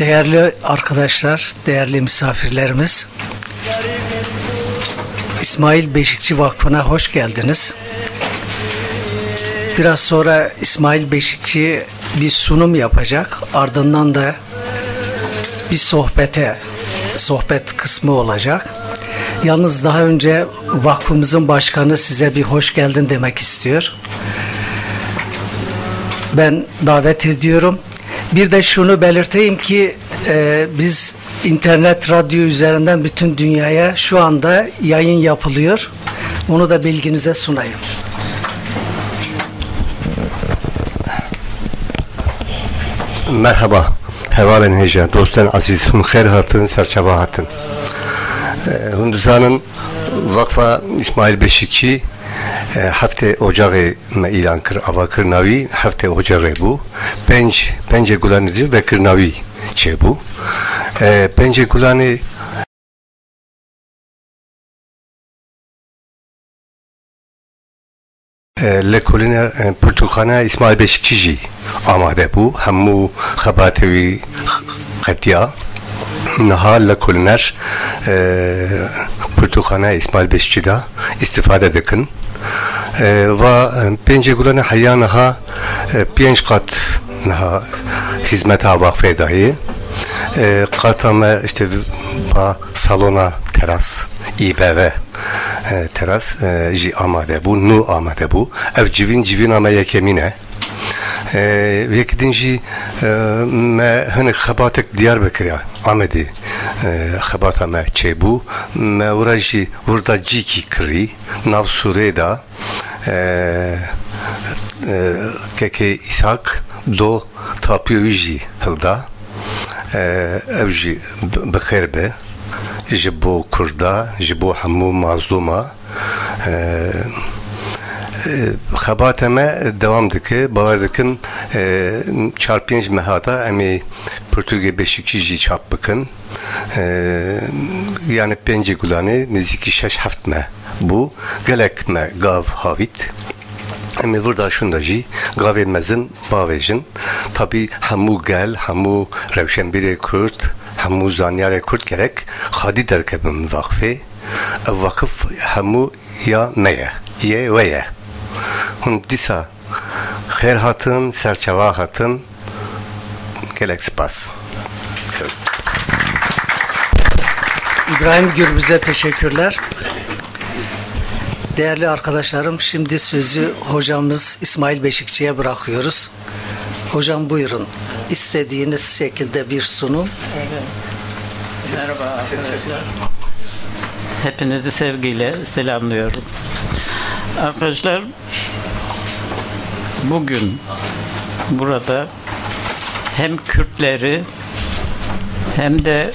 Değerli arkadaşlar, değerli misafirlerimiz, İsmail Beşikçi Vakfı'na hoş geldiniz. Biraz sonra İsmail Beşikçi bir sunum yapacak. Ardından da bir sohbete, sohbet kısmı olacak. Yalnız daha önce vakfımızın başkanı size bir hoş geldin demek istiyor. Ben davet ediyorum. Bir de şunu belirteyim ki e, biz internet radyo üzerinden bütün dünyaya şu anda yayın yapılıyor. Onu da bilginize sunayım. Merhaba. Hevalen heja. Dostan aziz. Hümkher hatın, serçaba hatın. Hindistan'ın Vakfa İsmail Beşikçi هفته اوجاق ایلان کر اوا کرناوی هفته اوجاق بو. پنج پنج گلان دیو به کرناوی چه بو. پنج گلان لکولین پرتوخانه اسماعیل بشکیجی آماده بو. همو خباتوی خطیه Naharla Kuliner e, Pırtukhane İsmail Beşçida istifade dikin. E, ve pence gulane hayyanaha e, piyenç kat naha hizmete vakfe dahi. E, katame işte ba, salona teras İBV e, teras e, amade bu nu amade bu ev civin civin ama yekemine ee, Vekidin jî e, me hinek xebatek Diyarbekir'e Amedê ee, xebata me çêbû me wira jî wirda cîkî kirî nav Sûrê ee, e, keke İshak do tapiyoyî hilda. Ev jî bixêr be. Ji bo Kurda ji bo hemû mazlûma xebateme devam dike bavardikin e, çarpınç mehata emi Portugal Beşikçici çap bıkın e, yani pence gulani neziki şeş haftme bu gelekme gav havit Emi burada şunda jî gavelmezin bavêjin tabî hemû gel hemû rewşenbîrê Kurd hemû zanyarê Kurd gerek xadî derkebin vakfê ev vakıf hemû ya me ye yê ve hûn dîsa xêr hatin serçeva hatin gelek spas İbrahim Gürbüz'e teşekkürler. Değerli arkadaşlarım şimdi sözü hocamız İsmail Beşikçi'ye bırakıyoruz. Hocam buyurun. İstediğiniz şekilde bir sunum. Evet. Merhaba arkadaşlar. Hepinizi sevgiyle selamlıyorum. Arkadaşlar bugün burada hem Kürtleri hem de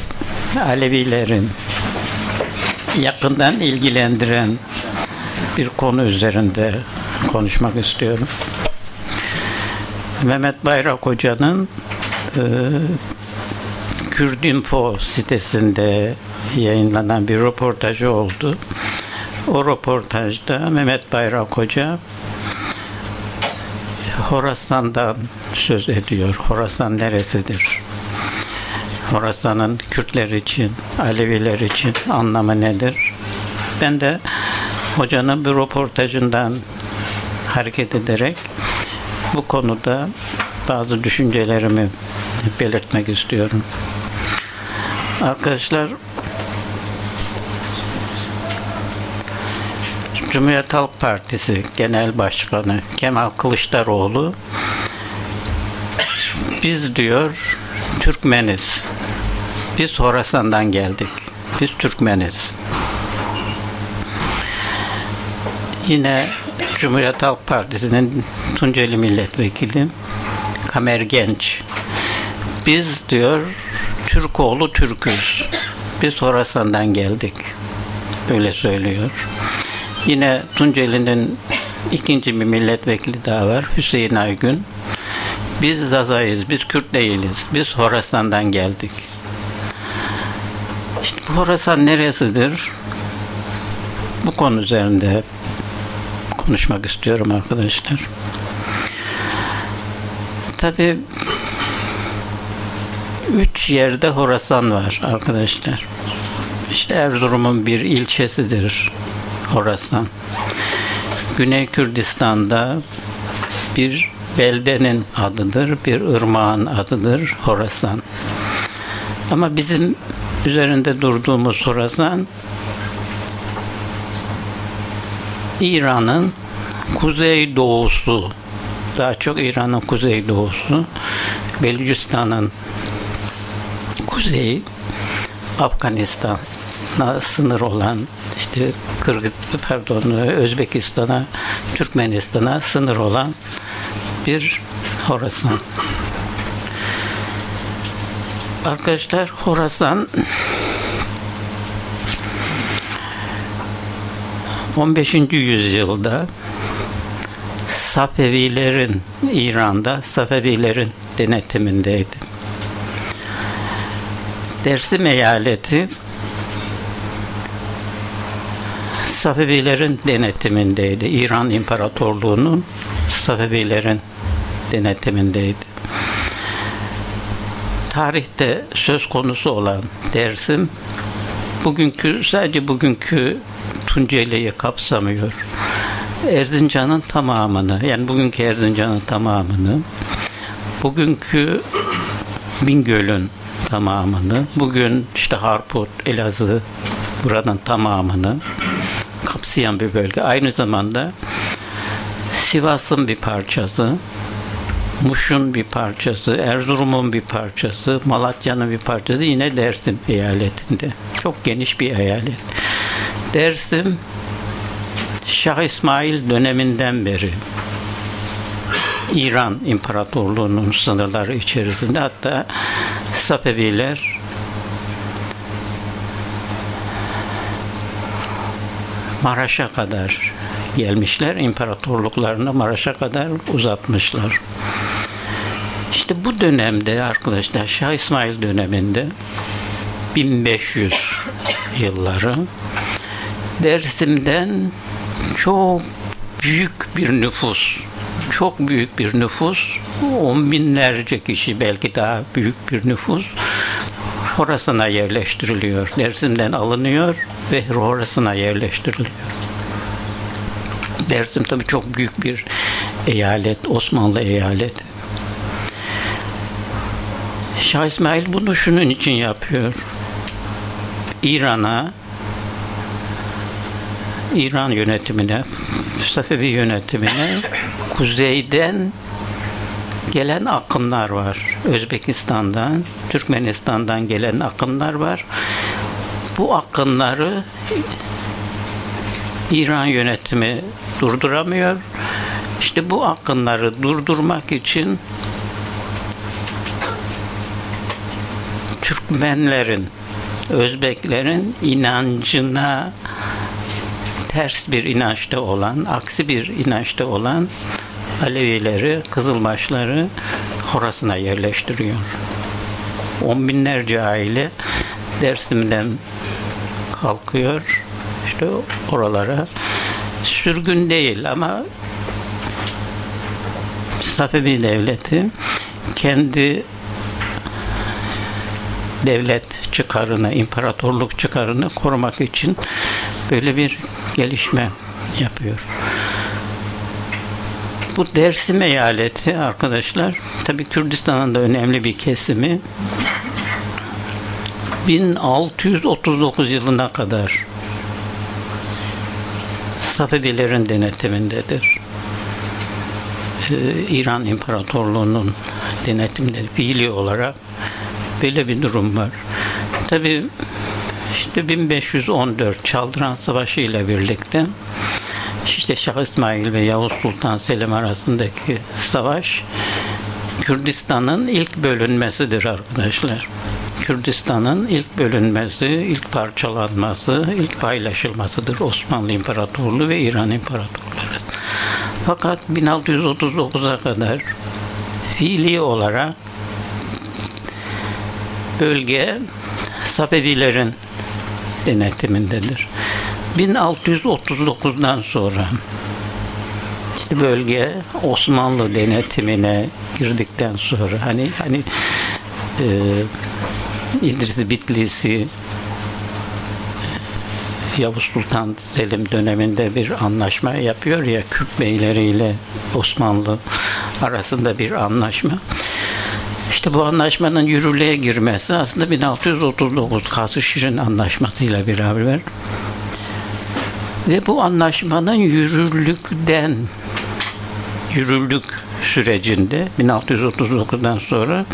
Alevilerin yakından ilgilendiren bir konu üzerinde konuşmak istiyorum. Mehmet Bayrak Hoca'nın e, Kürdinfo sitesinde yayınlanan bir röportajı oldu. O röportajda Mehmet Bayrak Hoca Horasan'dan söz ediyor. Horasan neresidir? Horasan'ın Kürtler için, Aleviler için anlamı nedir? Ben de hocanın bir röportajından hareket ederek bu konuda bazı düşüncelerimi belirtmek istiyorum. Arkadaşlar Cumhuriyet Halk Partisi Genel Başkanı Kemal Kılıçdaroğlu biz diyor Türkmeniz. Biz Horasan'dan geldik. Biz Türkmeniz. Yine Cumhuriyet Halk Partisi'nin Tunceli Milletvekili Kamer Genç. Biz diyor Türkoğlu Türküz. Biz Horasan'dan geldik. Öyle söylüyor. Yine Tunceli'nin ikinci bir milletvekili daha var. Hüseyin Aygün. Biz Zazayız, biz Kürt değiliz. Biz Horasan'dan geldik. İşte bu Horasan neresidir? Bu konu üzerinde konuşmak istiyorum arkadaşlar. Tabi üç yerde Horasan var arkadaşlar. İşte Erzurum'un bir ilçesidir Horasan. Güney Kürdistan'da bir beldenin adıdır, bir ırmağın adıdır Horasan. Ama bizim üzerinde durduğumuz Horasan İran'ın kuzey doğusu daha çok İran'ın kuzey doğusu Belucistan'ın kuzeyi Afganistan'a sınır olan işte Kırgız pardon Özbekistan'a Türkmenistan'a sınır olan bir Horasan. Arkadaşlar Horasan 15. yüzyılda Safevilerin İran'da Safevilerin denetimindeydi. Dersim eyaleti Safevilerin denetimindeydi. İran İmparatorluğu'nun Safevilerin denetimindeydi. Tarihte söz konusu olan Dersim bugünkü sadece bugünkü Tunceli'yi kapsamıyor. Erzincan'ın tamamını yani bugünkü Erzincan'ın tamamını bugünkü Bingöl'ün tamamını bugün işte Harput, Elazığ buranın tamamını kapsayan bir bölge. Aynı zamanda Sivas'ın bir parçası, Muş'un bir parçası, Erzurum'un bir parçası, Malatya'nın bir parçası yine Dersim eyaletinde. Çok geniş bir eyalet. Dersim Şah İsmail döneminden beri İran İmparatorluğu'nun sınırları içerisinde hatta Safeviler Maraş'a kadar gelmişler. İmparatorluklarını Maraş'a kadar uzatmışlar. İşte bu dönemde arkadaşlar Şah İsmail döneminde 1500 yılları Dersim'den çok büyük bir nüfus çok büyük bir nüfus on binlerce kişi belki daha büyük bir nüfus Horasan'a yerleştiriliyor. Dersim'den alınıyor ve Horasan'a yerleştiriliyor. Dersim tabii çok büyük bir eyalet, Osmanlı eyaleti. Şah İsmail bunu şunun için yapıyor. İran'a İran yönetimine Safevi yönetimine kuzeyden gelen akınlar var. Özbekistan'dan, Türkmenistan'dan gelen akınlar var. Bu akınları İran yönetimi durduramıyor. İşte bu akınları durdurmak için Türkmenlerin, Özbeklerin inancına ters bir inançta olan, aksi bir inançta olan Alevileri, Kızılbaşları Horas'ına yerleştiriyor. On binlerce aile Dersim'den kalkıyor. işte oralara sürgün değil ama Safevi devleti kendi devlet çıkarını, imparatorluk çıkarını korumak için böyle bir gelişme yapıyor. Bu Dersim eyaleti arkadaşlar tabi Kürdistan'ın da önemli bir kesimi 1639 yılına kadar Safevilerin denetimindedir. Ee, İran İmparatorluğu'nun denetiminde fiili olarak böyle bir durum var. Tabi işte 1514 Çaldıran Savaşı ile birlikte işte Şah İsmail ve Yavuz Sultan Selim arasındaki savaş Kürdistan'ın ilk bölünmesidir arkadaşlar. Kürdistan'ın ilk bölünmesi, ilk parçalanması, ilk paylaşılmasıdır Osmanlı İmparatorluğu ve İran İmparatorluğu. Fakat 1639'a kadar fiili olarak bölge Safevilerin denetimindedir. 1639'dan sonra işte bölge Osmanlı denetimine girdikten sonra hani hani e, İdris Bitlisi Yavuz Sultan Selim döneminde bir anlaşma yapıyor ya Kürt beyleriyle Osmanlı arasında bir anlaşma. İşte bu anlaşmanın yürürlüğe girmesi aslında 1639 Kasır Şirin Anlaşması'yla beraber ve bu anlaşmanın yürürlükten yürürlük sürecinde 1639'dan sonra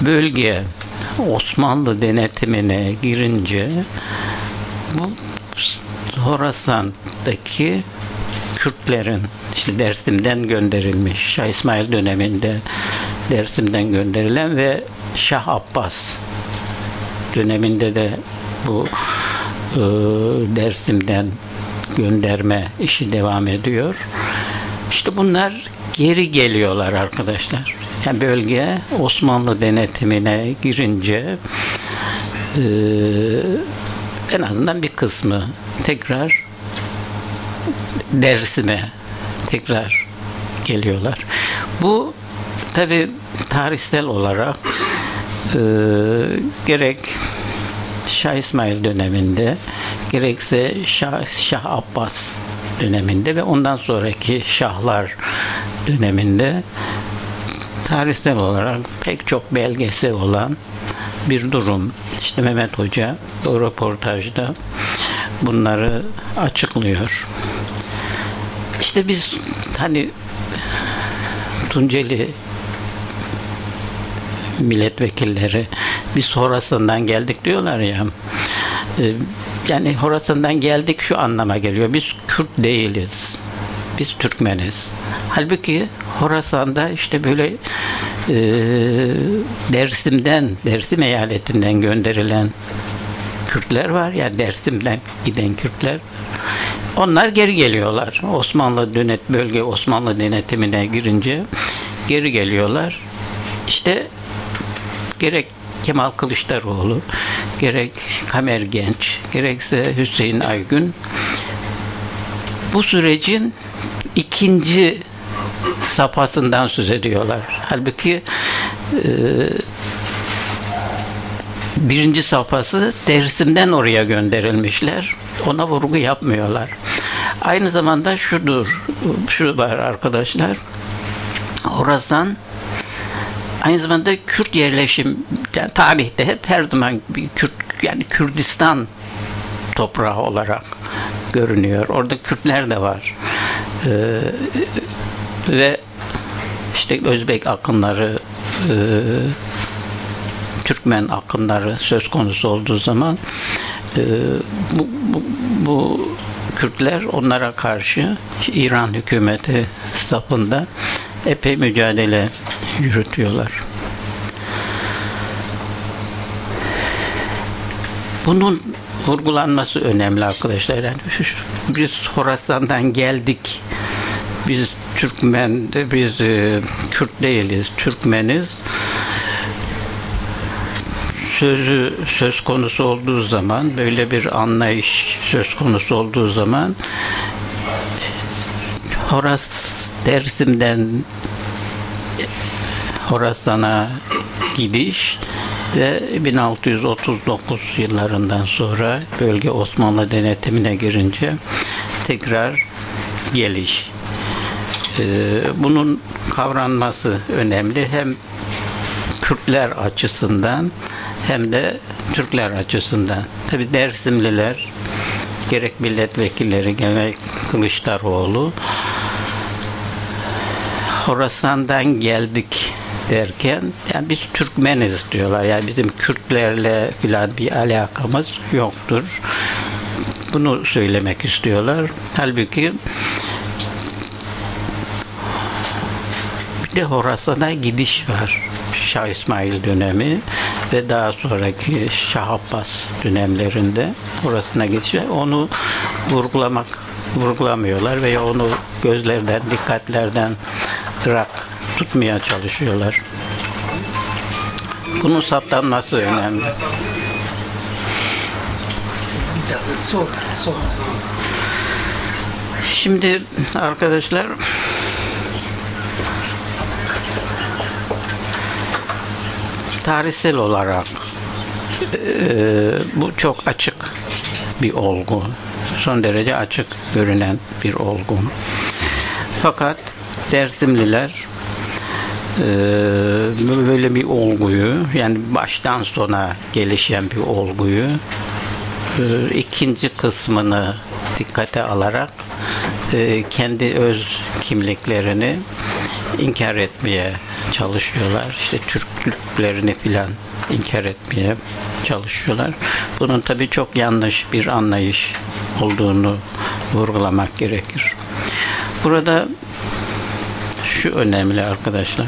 bölge Osmanlı denetimine girince bu Horasan'daki Kürtlerin işte Dersim'den gönderilmiş Şah İsmail döneminde Dersim'den gönderilen ve Şah Abbas döneminde de bu e, Dersim'den gönderme işi devam ediyor. İşte bunlar geri geliyorlar arkadaşlar. Yani bölge Osmanlı denetimine girince e, en azından bir kısmı tekrar Dersim'e tekrar geliyorlar. Bu tabi tarihsel olarak e, gerek Şah İsmail döneminde gerekse Şah, Şah Abbas döneminde ve ondan sonraki şahlar döneminde tarihsel olarak pek çok belgesi olan bir durum. İşte Mehmet Hoca o röportajda bunları açıklıyor. İşte biz hani Tunceli milletvekilleri biz Horasan'dan geldik diyorlar ya. Ee, yani Horasan'dan geldik şu anlama geliyor. Biz Kürt değiliz. Biz Türkmeniz. Halbuki Horasan'da işte böyle e, Dersim'den, Dersim eyaletinden gönderilen Kürtler var ya Dersim'den giden Kürtler. Onlar geri geliyorlar. Osmanlı dönet bölge Osmanlı denetimine girince geri geliyorlar. İşte gerek Kemal Kılıçdaroğlu, gerek Kamer Genç, gerekse Hüseyin Aygün bu sürecin ikinci safhasından söz ediyorlar. Halbuki e, birinci safhası Dersim'den oraya gönderilmişler. Ona vurgu yapmıyorlar. Aynı zamanda şudur, şu var arkadaşlar. Orasan aynı zamanda Kürt yerleşim yani tarihte hep her zaman bir Kürt yani Kürdistan toprağı olarak görünüyor. Orada Kürtler de var. Ee, ve işte Özbek akınları e, Türkmen akınları söz konusu olduğu zaman e, bu, bu, bu Kürtler onlara karşı İran hükümeti safında epey mücadele yürütüyorlar. Bunun vurgulanması önemli arkadaşlar. Yani biz Horasan'dan geldik. Biz Türkmen, biz e, Kürt değiliz, Türkmeniz. Sözü söz konusu olduğu zaman, böyle bir anlayış söz konusu olduğu zaman Horas Dersim'den Horasan'a gidiş ve 1639 yıllarından sonra bölge Osmanlı denetimine girince tekrar geliş. Ee, bunun kavranması önemli. Hem Kürtler açısından hem de Türkler açısından. Tabi Dersimliler gerek milletvekilleri gerek Kılıçdaroğlu Horasan'dan geldik derken yani biz Türkmeniz diyorlar. Yani bizim Kürtlerle filan bir alakamız yoktur. Bunu söylemek istiyorlar. Halbuki bir de Horasan'a gidiş var. Şah İsmail dönemi ve daha sonraki Şah Abbas dönemlerinde Horasan'a gidiş var. Onu vurgulamak vurgulamıyorlar veya onu gözlerden, dikkatlerden ırak tutmaya çalışıyorlar. Bunun saptanması önemli. Şimdi arkadaşlar tarihsel olarak e, bu çok açık bir olgu. Son derece açık görünen bir olgu. Fakat Dersimliler böyle bir olguyu yani baştan sona gelişen bir olguyu ikinci kısmını dikkate alarak kendi öz kimliklerini inkar etmeye çalışıyorlar. İşte Türklüklerini filan inkar etmeye çalışıyorlar. Bunun tabii çok yanlış bir anlayış olduğunu vurgulamak gerekir. Burada şu önemli arkadaşlar.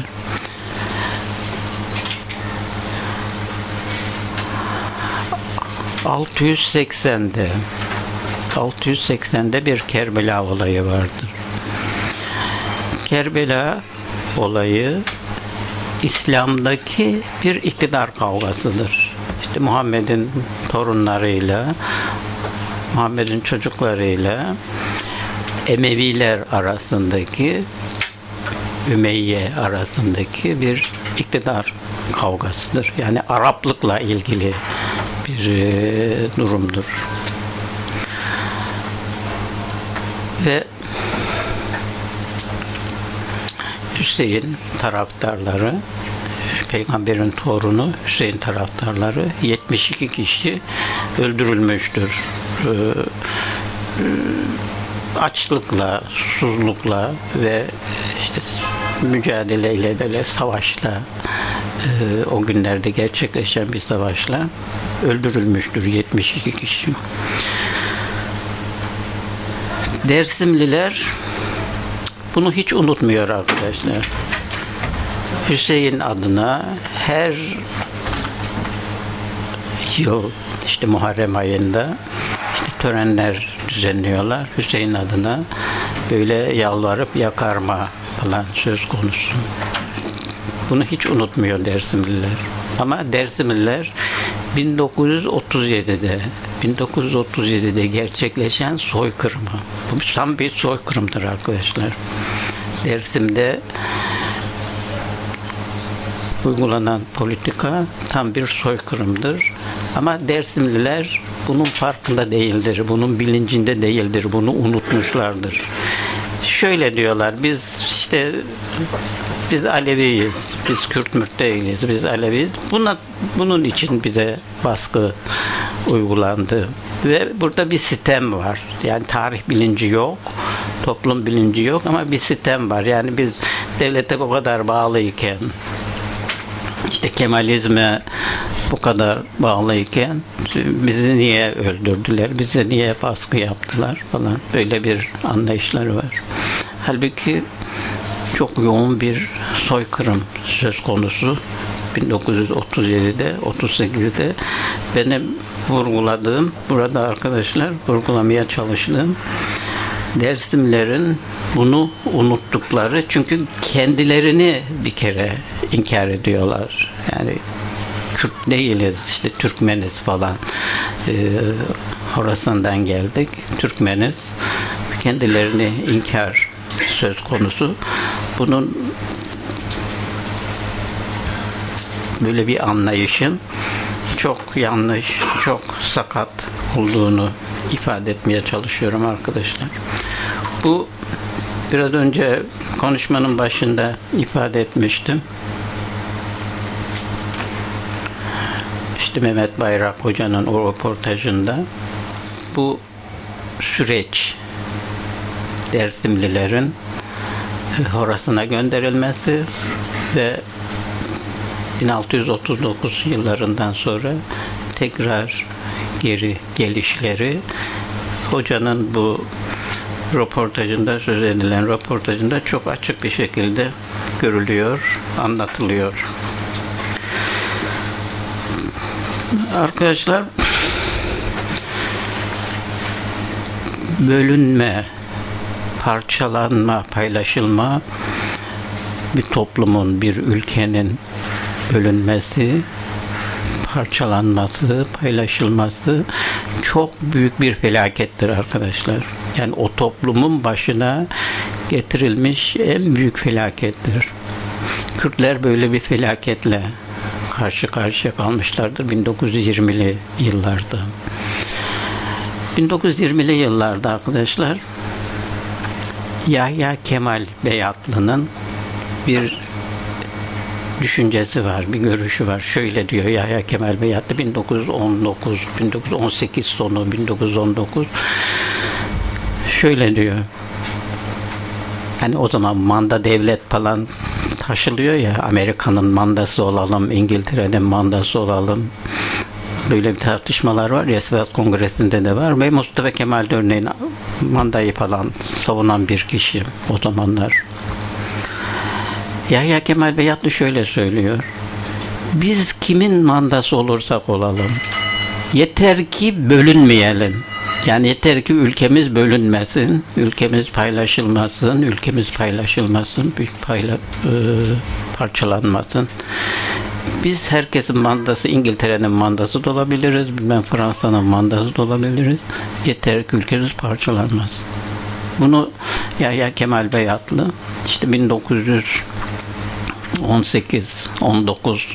...680'de... ...680'de bir Kerbela olayı vardır. Kerbela olayı... ...İslam'daki bir iktidar kavgasıdır. İşte Muhammed'in torunlarıyla... ...Muhammed'in çocuklarıyla... Emeviler arasındaki Ümeyye arasındaki bir iktidar kavgasıdır. Yani Araplıkla ilgili bir e, durumdur. Ve Hüseyin taraftarları peygamberin torunu Hüseyin taraftarları 72 kişi öldürülmüştür. Ee, e, açlıkla, susuzlukla ve işte mücadeleyle böyle savaşla e, o günlerde gerçekleşen bir savaşla öldürülmüştür 72 kişi. Dersimliler bunu hiç unutmuyor arkadaşlar. Hüseyin adına her yıl işte Muharrem ayında işte törenler düzenliyorlar. Hüseyin adına böyle yalvarıp yakarma falan söz konusu. Bunu hiç unutmuyor Dersimliler. Ama Dersimliler 1937'de 1937'de gerçekleşen soykırımı. Bu tam bir soykırımdır arkadaşlar. Dersim'de uygulanan politika tam bir soykırımdır. Ama Dersimliler bunun farkında değildir, bunun bilincinde değildir, bunu unutmuşlardır. Şöyle diyorlar, biz işte biz Aleviyiz, biz Kürt Mürt değiliz, biz Aleviyiz. Buna, bunun için bize baskı uygulandı. Ve burada bir sistem var. Yani tarih bilinci yok, toplum bilinci yok ama bir sistem var. Yani biz devlete o kadar bağlıyken, işte Kemalizme bu kadar bağlıyken bizi niye öldürdüler, bize niye baskı yaptılar falan böyle bir anlayışları var. Halbuki çok yoğun bir soykırım söz konusu. 1937'de, 38'de benim vurguladığım, burada arkadaşlar vurgulamaya çalıştığım Dersimlerin bunu unuttukları çünkü kendilerini bir kere inkar ediyorlar. Yani Kürt değiliz işte Türkmeniz falan ee, Horasan'dan geldik Türkmeniz kendilerini inkar söz konusu bunun böyle bir anlayışın çok yanlış, çok sakat olduğunu ifade etmeye çalışıyorum arkadaşlar. Bu biraz önce konuşmanın başında ifade etmiştim. İşte Mehmet Bayrak Hoca'nın o röportajında bu süreç Dersimlilerin Horas'ına gönderilmesi ve 1639 yıllarından sonra tekrar geri gelişleri hocanın bu röportajında söz edilen röportajında çok açık bir şekilde görülüyor, anlatılıyor. Arkadaşlar bölünme, parçalanma, paylaşılma bir toplumun, bir ülkenin bölünmesi, parçalanması, paylaşılması çok büyük bir felakettir arkadaşlar. Yani o toplumun başına getirilmiş en büyük felakettir. Kürtler böyle bir felaketle karşı karşıya kalmışlardır 1920'li yıllarda. 1920'li yıllarda arkadaşlar Yahya Kemal Beyatlı'nın bir düşüncesi var, bir görüşü var. Şöyle diyor Yahya Kemal Beyatlı 1919, 1918 sonu 1919 şöyle diyor. Hani o zaman manda devlet falan taşılıyor ya Amerika'nın mandası olalım, İngiltere'nin mandası olalım. Böyle bir tartışmalar var ya Sivas Kongresi'nde de var ve Mustafa Kemal de örneğin mandayı falan savunan bir kişi o zamanlar. Yahya Kemal Beyatlı şöyle söylüyor. Biz kimin mandası olursak olalım yeter ki bölünmeyelim. Yani yeter ki ülkemiz bölünmesin, ülkemiz paylaşılmasın, ülkemiz paylaşılmasın, payla, e, parçalanmasın. Biz herkesin mandası, İngiltere'nin mandası da olabiliriz, ben Fransa'nın mandası da olabiliriz. Yeter ki ülkemiz parçalanmasın. Bunu Yahya Kemal Beyatlı işte 1918 19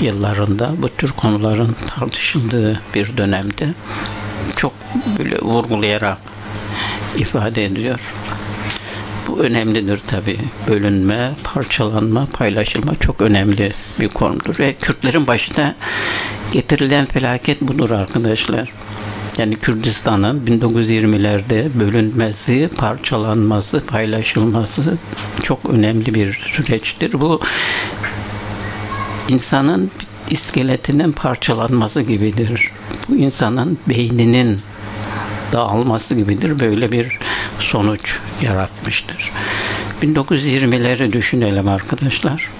yıllarında bu tür konuların tartışıldığı bir dönemde çok böyle vurgulayarak ifade ediyor. Bu önemlidir tabi. Bölünme, parçalanma, paylaşılma çok önemli bir konudur. Ve Kürtlerin başına getirilen felaket budur arkadaşlar. Yani Kürdistan'ın 1920'lerde bölünmesi, parçalanması, paylaşılması çok önemli bir süreçtir. Bu insanın iskeletinin parçalanması gibidir. Bu insanın beyninin dağılması gibidir. Böyle bir sonuç yaratmıştır. 1920'leri düşünelim arkadaşlar.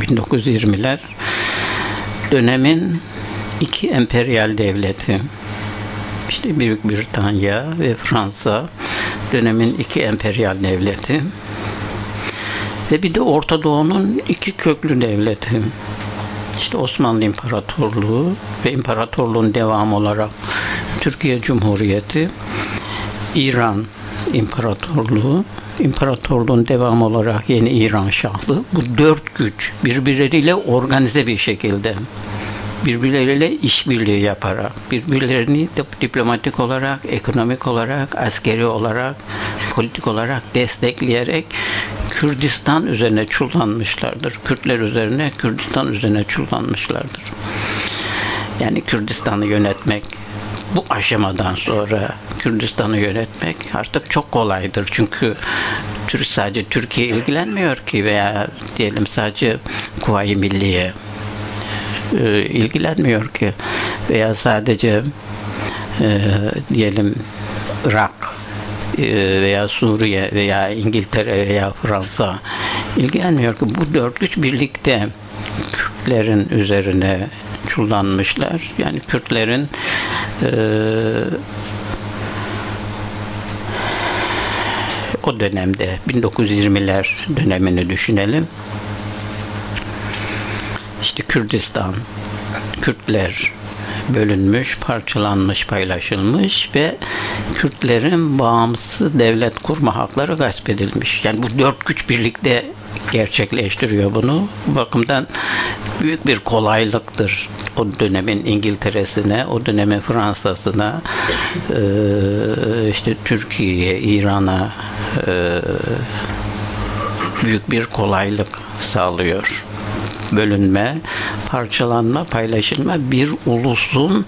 1920'ler dönemin iki emperyal devleti işte Büyük Britanya ve Fransa dönemin iki emperyal devleti ve bir de Orta Doğu'nun iki köklü devleti. İşte Osmanlı İmparatorluğu ve imparatorluğun devamı olarak Türkiye Cumhuriyeti, İran İmparatorluğu, imparatorluğun devamı olarak yeni İran Şahlığı. Bu dört güç birbirleriyle organize bir şekilde birbirleriyle işbirliği yaparak, birbirlerini diplomatik olarak, ekonomik olarak, askeri olarak, politik olarak destekleyerek Kürdistan üzerine çullanmışlardır. Kürtler üzerine, Kürdistan üzerine çullanmışlardır. Yani Kürdistan'ı yönetmek bu aşamadan sonra Kürdistan'ı yönetmek artık çok kolaydır. Çünkü Türk sadece Türkiye ilgilenmiyor ki veya diyelim sadece Kuvayi Milliye e, ilgilenmiyor ki. Veya sadece e, diyelim Irak e, veya Suriye veya İngiltere veya Fransa ilgilenmiyor ki. Bu dört güç birlikte Kürtlerin üzerine çullanmışlar. Yani Kürtlerin e, o dönemde 1920'ler dönemini düşünelim işte Kürdistan, Kürtler bölünmüş, parçalanmış, paylaşılmış ve Kürtlerin bağımsız devlet kurma hakları gasp edilmiş. Yani bu dört güç birlikte gerçekleştiriyor bunu. Bu bakımdan büyük bir kolaylıktır o dönemin İngiltere'sine, o dönemin Fransa'sına, işte Türkiye'ye, İran'a büyük bir kolaylık sağlıyor bölünme, parçalanma, paylaşılma bir ulusun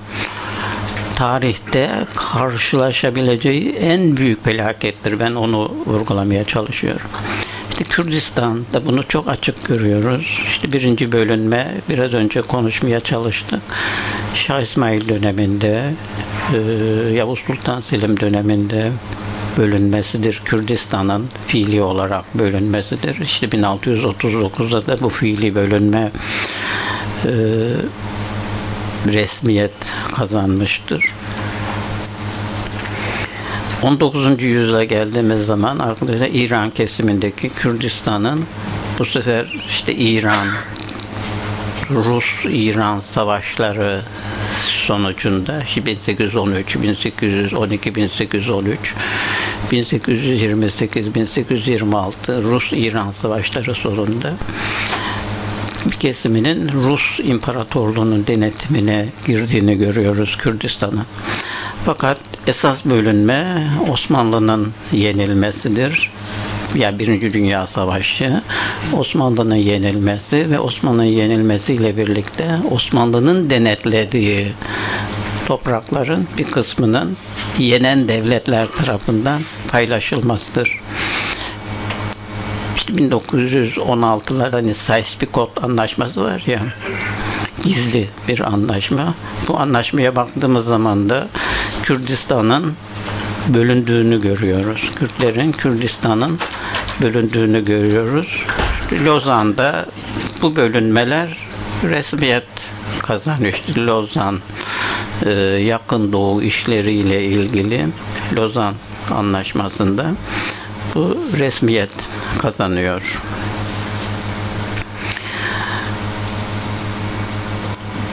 tarihte karşılaşabileceği en büyük felakettir. Ben onu vurgulamaya çalışıyorum. İşte Kürdistan'da bunu çok açık görüyoruz. İşte birinci bölünme biraz önce konuşmaya çalıştık. Şah İsmail döneminde, Yavuz Sultan Selim döneminde, bölünmesidir. Kürdistan'ın fiili olarak bölünmesidir. İşte 1639'da da bu fiili bölünme e, resmiyet kazanmıştır. 19. yüzyıla geldiğimiz zaman arkadaşlar İran kesimindeki Kürdistan'ın bu sefer işte İran Rus-İran savaşları sonucunda 1813, 1812, 1813 1828-1826 Rus-İran savaşları sonunda kesiminin Rus İmparatorluğu'nun denetimine girdiğini görüyoruz Kürdistan'a. Fakat esas bölünme Osmanlı'nın yenilmesidir. Ya Birinci Dünya Savaşı, Osmanlı'nın yenilmesi ve Osmanlı'nın yenilmesiyle birlikte Osmanlı'nın denetlediği toprakların bir kısmının yenen devletler tarafından paylaşılmasıdır. İşte 1916'larda hani Sykes-Picot anlaşması var ya gizli bir anlaşma. Bu anlaşmaya baktığımız zaman da Kürdistan'ın bölündüğünü görüyoruz. Kürtlerin Kürdistan'ın bölündüğünü görüyoruz. Lozan'da bu bölünmeler resmiyet kazanıyor. İşte Lozan e, yakın doğu işleriyle ilgili Lozan anlaşmasında bu resmiyet kazanıyor.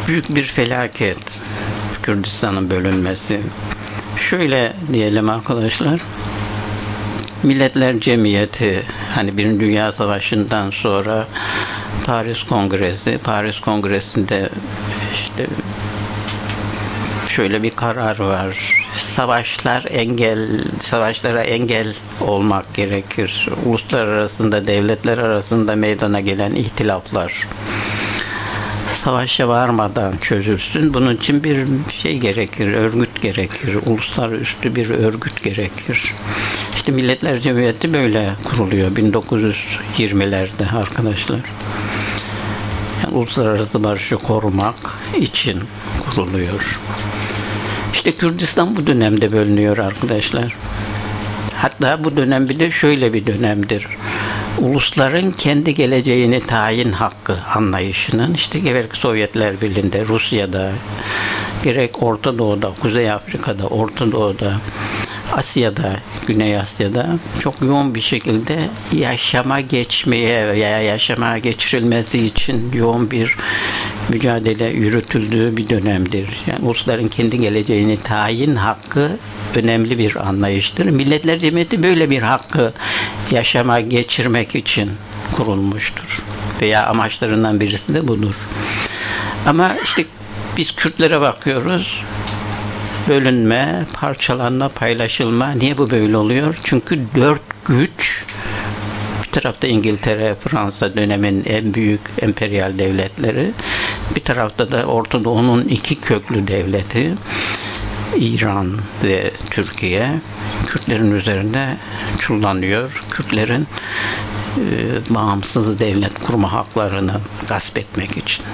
Büyük bir felaket Kürdistan'ın bölünmesi. Şöyle diyelim arkadaşlar. Milletler Cemiyeti hani Birinci Dünya Savaşı'ndan sonra Paris Kongresi, Paris Kongresi'nde işte şöyle bir karar var. Savaşlar engel, savaşlara engel olmak gerekir. Uluslar arasında, devletler arasında meydana gelen ihtilaflar savaşa varmadan çözülsün. Bunun için bir şey gerekir, örgüt gerekir, uluslararası bir örgüt gerekir. İşte Milletler Cemiyeti böyle kuruluyor 1920'lerde arkadaşlar. Yani uluslararası barışı korumak için kuruluyor. İşte Kürdistan bu dönemde bölünüyor arkadaşlar. Hatta bu dönem bir de şöyle bir dönemdir ulusların kendi geleceğini tayin hakkı anlayışının işte gerek Sovyetler Birliği'nde, Rusya'da, gerek Orta Doğu'da, Kuzey Afrika'da, Orta Doğu'da, Asya'da, Güney Asya'da çok yoğun bir şekilde yaşama geçmeye veya yaşama geçirilmesi için yoğun bir mücadele yürütüldüğü bir dönemdir. Yani ulusların kendi geleceğini tayin hakkı önemli bir anlayıştır. Milletler Cemiyeti böyle bir hakkı yaşama geçirmek için kurulmuştur. Veya amaçlarından birisi de budur. Ama işte biz Kürtlere bakıyoruz bölünme, parçalanma, paylaşılma. Niye bu böyle oluyor? Çünkü dört güç bir tarafta İngiltere, Fransa dönemin en büyük emperyal devletleri. Bir tarafta da Orta Doğu'nun iki köklü devleti. İran ve Türkiye Kürtlerin üzerinde çullanıyor. Kürtlerin e, bağımsız devlet kurma haklarını gasp etmek için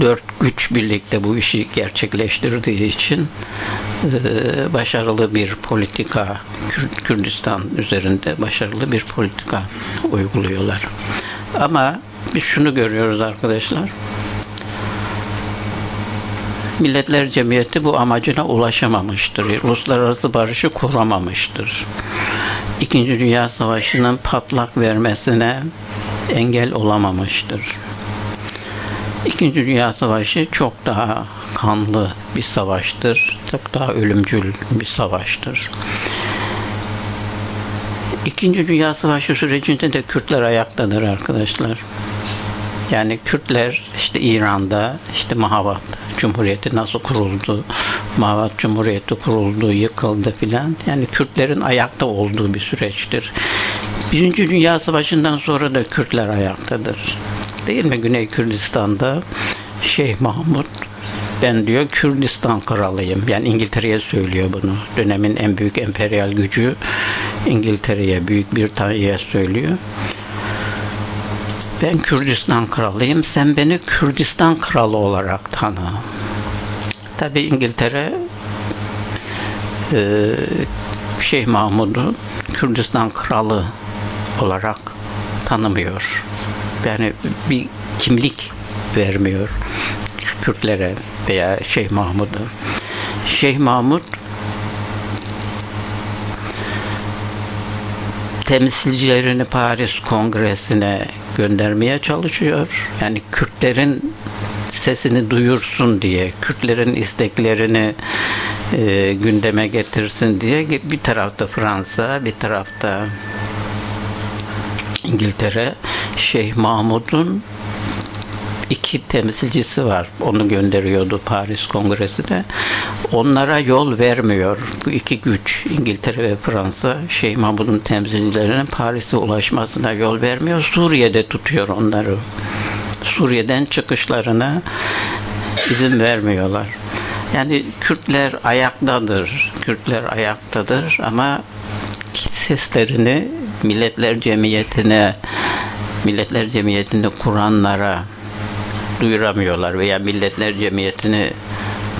dört güç birlikte bu işi gerçekleştirdiği için e, başarılı bir politika Kürdistan üzerinde başarılı bir politika uyguluyorlar. Ama biz şunu görüyoruz arkadaşlar. Milletler Cemiyeti bu amacına ulaşamamıştır. Uluslararası barışı kuramamıştır. İkinci Dünya Savaşı'nın patlak vermesine engel olamamıştır. İkinci Dünya Savaşı çok daha kanlı bir savaştır. Çok daha ölümcül bir savaştır. İkinci Dünya Savaşı sürecinde de Kürtler ayaktadır arkadaşlar. Yani Kürtler işte İran'da işte Mahavat Cumhuriyeti nasıl kuruldu, Mahavat Cumhuriyeti kuruldu, yıkıldı filan. Yani Kürtlerin ayakta olduğu bir süreçtir. Birinci Dünya Savaşı'ndan sonra da Kürtler ayaktadır değil mi Güney Kürdistan'da Şeyh Mahmud ben diyor Kürdistan kralıyım. Yani İngiltere'ye söylüyor bunu. Dönemin en büyük emperyal gücü İngiltere'ye, Büyük Britanya'ya söylüyor. Ben Kürdistan kralıyım. Sen beni Kürdistan kralı olarak tanı. Tabi İngiltere e, Şeyh Mahmud'u Kürdistan kralı olarak tanımıyor yani bir kimlik vermiyor Kürtlere veya Şeyh Mahmud'a. Şeyh Mahmud temsilcilerini Paris Kongresi'ne göndermeye çalışıyor. Yani Kürtlerin sesini duyursun diye, Kürtlerin isteklerini e, gündeme getirsin diye bir tarafta Fransa, bir tarafta İngiltere Şeyh Mahmud'un iki temsilcisi var. Onu gönderiyordu Paris Kongresi'ne. Onlara yol vermiyor. Bu iki güç İngiltere ve Fransa Şeyh Mahmud'un temsilcilerinin Paris'e ulaşmasına yol vermiyor. Suriye'de tutuyor onları. Suriye'den çıkışlarına izin vermiyorlar. Yani Kürtler ayaktadır. Kürtler ayaktadır ama seslerini Milletler Cemiyeti'ne Milletler Cemiyeti'ni kuranlara duyuramıyorlar veya Milletler Cemiyeti'ni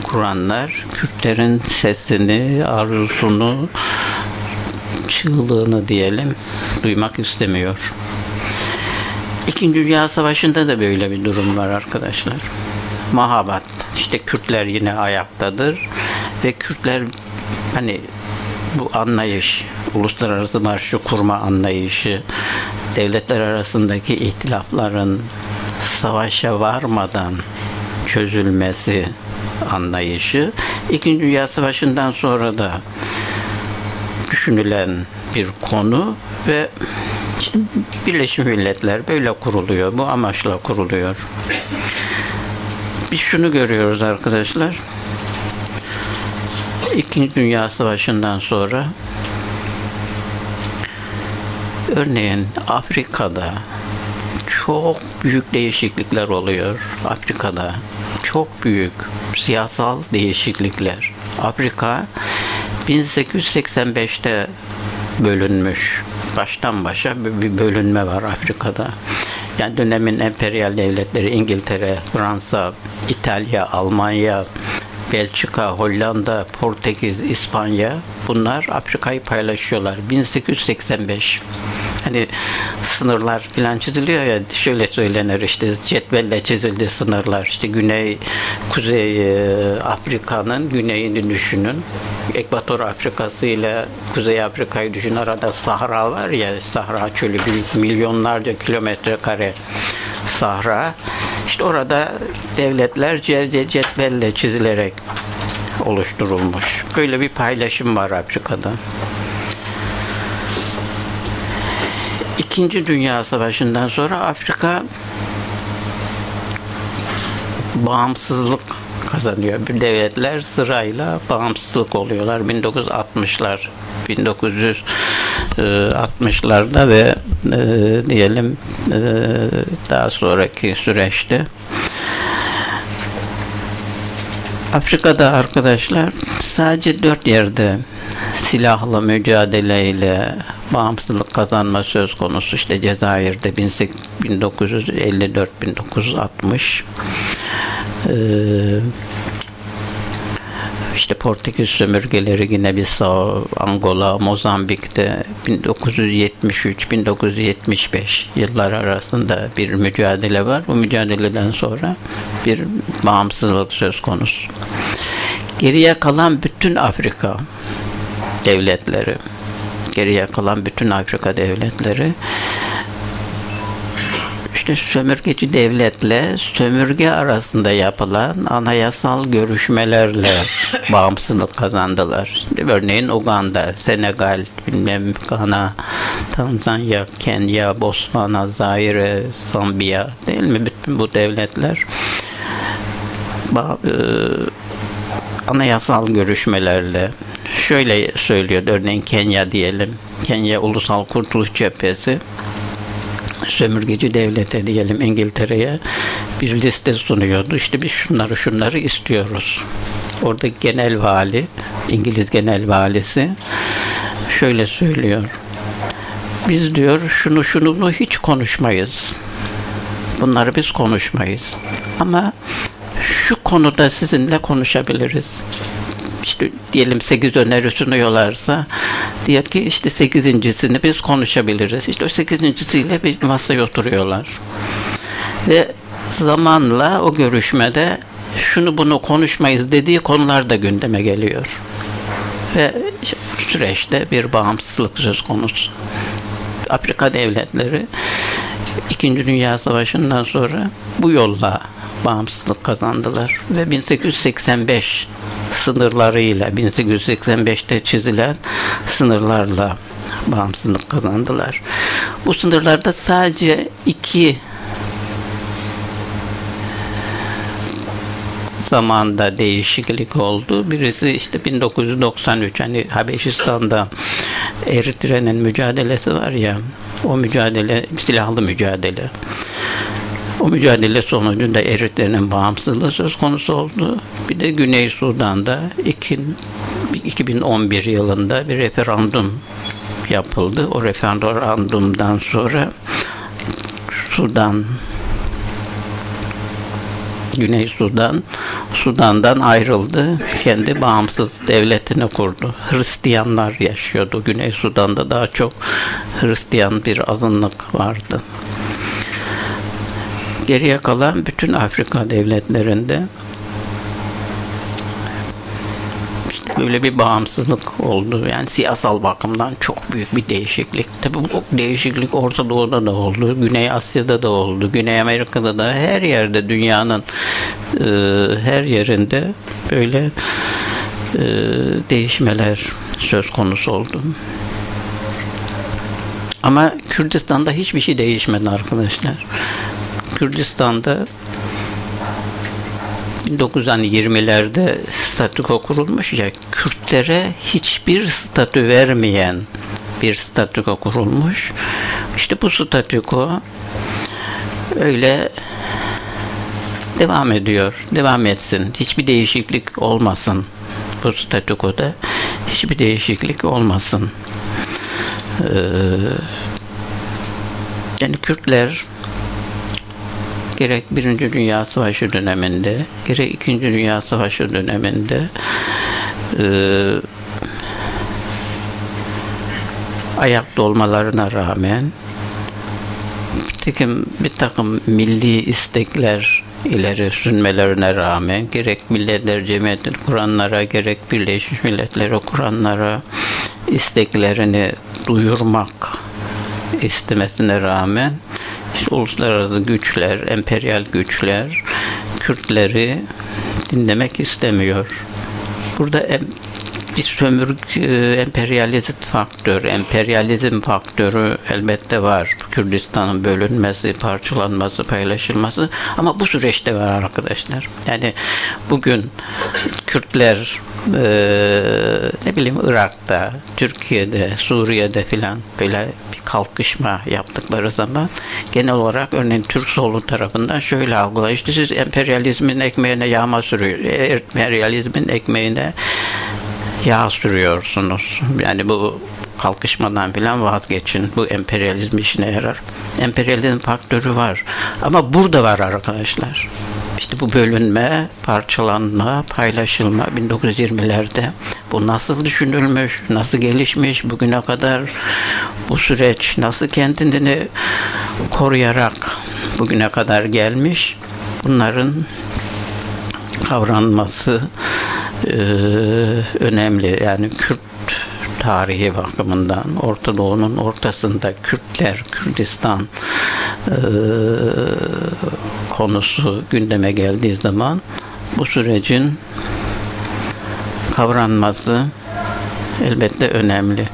kuranlar Kürtlerin sesini, arzusunu, çığlığını diyelim duymak istemiyor. İkinci Dünya Savaşı'nda da böyle bir durum var arkadaşlar. Mahabat. İşte Kürtler yine ayaktadır ve Kürtler hani bu anlayış, uluslararası marşı kurma anlayışı, devletler arasındaki ihtilafların savaşa varmadan çözülmesi anlayışı İkinci Dünya Savaşı'ndan sonra da düşünülen bir konu ve işte Birleşmiş Milletler böyle kuruluyor. Bu amaçla kuruluyor. Biz şunu görüyoruz arkadaşlar. İkinci Dünya Savaşı'ndan sonra örneğin Afrika'da çok büyük değişiklikler oluyor Afrika'da. Çok büyük siyasal değişiklikler. Afrika 1885'te bölünmüş. Baştan başa bir bölünme var Afrika'da. Yani dönemin emperyal devletleri İngiltere, Fransa, İtalya, Almanya, Belçika, Hollanda, Portekiz, İspanya bunlar Afrika'yı paylaşıyorlar. 1885 hani sınırlar falan çiziliyor ya şöyle söylenir işte cetvelle çizildi sınırlar. İşte güney kuzey e, Afrika'nın güneyini düşünün. Ekvator Afrikası ile Kuzey Afrika'yı düşün. Arada Sahra var ya Sahra çölü büyük milyonlarca kilometre kare Sahra işte orada devletler cetvelle çizilerek oluşturulmuş. Böyle bir paylaşım var Afrika'da. İkinci Dünya Savaşı'ndan sonra Afrika bağımsızlık kazanıyor. Devletler sırayla bağımsızlık oluyorlar. 1960'lar 1960'larda ve e, diyelim e, daha sonraki süreçte Afrika'da arkadaşlar sadece dört yerde silahlı mücadeleyle bağımsızlık kazanma söz konusu. İşte Cezayir'de 1954-1960 ee, işte Portekiz sömürgeleri yine Bissau, Angola, Mozambik'te 1973-1975 yıllar arasında bir mücadele var. Bu mücadeleden sonra bir bağımsızlık söz konusu. Geriye kalan bütün Afrika devletleri, geriye kalan bütün Afrika devletleri işte sömürgeci devletle sömürge arasında yapılan anayasal görüşmelerle bağımsızlık kazandılar. Örneğin Uganda, Senegal, bilmem Ghana, Tanzanya, Kenya, Botswana, Zaire, Zambiya değil mi? Bütün bu devletler e, anayasal görüşmelerle şöyle söylüyor örneğin Kenya diyelim. Kenya Ulusal Kurtuluş Cephesi sömürgeci devlete diyelim İngiltere'ye bir liste sunuyordu. İşte biz şunları şunları istiyoruz. Orada genel vali, İngiliz genel valisi şöyle söylüyor. Biz diyor şunu şunu hiç konuşmayız. Bunları biz konuşmayız. Ama şu konuda sizinle konuşabiliriz işte diyelim 8 öneri sunuyorlarsa diyor ki işte sekizincisini biz konuşabiliriz. İşte o sekizincisiyle bir masaya oturuyorlar. Ve zamanla o görüşmede şunu bunu konuşmayız dediği konular da gündeme geliyor. Ve süreçte bir bağımsızlık söz konusu. Afrika devletleri İkinci Dünya Savaşı'ndan sonra bu yolla bağımsızlık kazandılar ve 1885 sınırlarıyla 1885'te çizilen sınırlarla bağımsızlık kazandılar. Bu sınırlarda sadece iki zamanda değişiklik oldu. Birisi işte 1993 hani Habeşistan'da Eritre'nin mücadelesi var ya o mücadele silahlı mücadele. O mücadele sonucunda Eritre'nin bağımsızlığı söz konusu oldu. Bir de Güney Sudan'da 2011 yılında bir referandum yapıldı. O referandumdan sonra Sudan Güney Sudan Sudan'dan ayrıldı. Kendi bağımsız devletini kurdu. Hristiyanlar yaşıyordu. Güney Sudan'da daha çok Hristiyan bir azınlık vardı. Geriye kalan bütün Afrika devletlerinde böyle bir bağımsızlık oldu. Yani siyasal bakımdan çok büyük bir değişiklik. Tabi bu değişiklik Orta Doğu'da da oldu, Güney Asya'da da oldu, Güney Amerika'da da her yerde dünyanın e, her yerinde böyle e, değişmeler söz konusu oldu. Ama Kürdistan'da hiçbir şey değişmedi arkadaşlar. Kürdistan'da 1920'lerde statüko kurulmuş ya Kürtlere hiçbir statü vermeyen bir statüko kurulmuş. İşte bu statüko öyle devam ediyor. Devam etsin. Hiçbir değişiklik olmasın. Bu statükoda hiçbir değişiklik olmasın. Ee, yani Kürtler gerek Birinci Dünya Savaşı döneminde, gerek İkinci Dünya Savaşı döneminde e, ayakta olmalarına rağmen bir takım, bir takım milli istekler ileri sürmelerine rağmen gerek Milletler Cemiyeti kuranlara gerek Birleşmiş Milletleri kuranlara isteklerini duyurmak istemesine rağmen işte uluslararası güçler, emperyal güçler Kürtleri dinlemek istemiyor. Burada bir sömürük e, emperyalizm faktörü, emperyalizm faktörü elbette var. Kürdistan'ın bölünmesi, parçalanması, paylaşılması ama bu süreçte var arkadaşlar. Yani bugün Kürtler e, ne bileyim Irak'ta, Türkiye'de, Suriye'de filan böyle kalkışma yaptıkları zaman genel olarak örneğin Türk solu tarafından şöyle algılar. İşte siz emperyalizmin ekmeğine yağma sürüyor. Emperyalizmin ekmeğine yağ sürüyorsunuz. Yani bu kalkışmadan filan vazgeçin. Bu emperyalizm işine yarar. Emperyalizm faktörü var. Ama burada var arkadaşlar. İşte bu bölünme, parçalanma, paylaşılma 1920'lerde bu nasıl düşünülmüş, nasıl gelişmiş bugüne kadar bu süreç nasıl kendini koruyarak bugüne kadar gelmiş bunların kavranması e, önemli. Yani Kürt tarihi bakımından Orta Doğu'nun ortasında Kürtler, Kürdistan e, konusu gündeme geldiği zaman bu sürecin kavranması elbette önemli.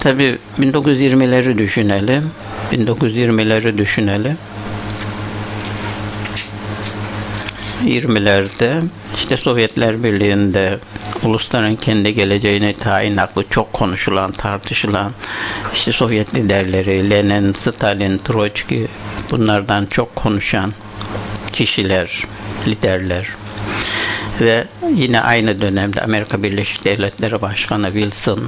Tabi 1920'leri düşünelim. 1920'leri düşünelim. 20'lerde işte Sovyetler Birliği'nde ulusların kendi geleceğine tayin hakkı çok konuşulan, tartışılan işte Sovyet liderleri Lenin, Stalin, Troçki bunlardan çok konuşan kişiler, liderler. Ve yine aynı dönemde Amerika Birleşik Devletleri Başkanı Wilson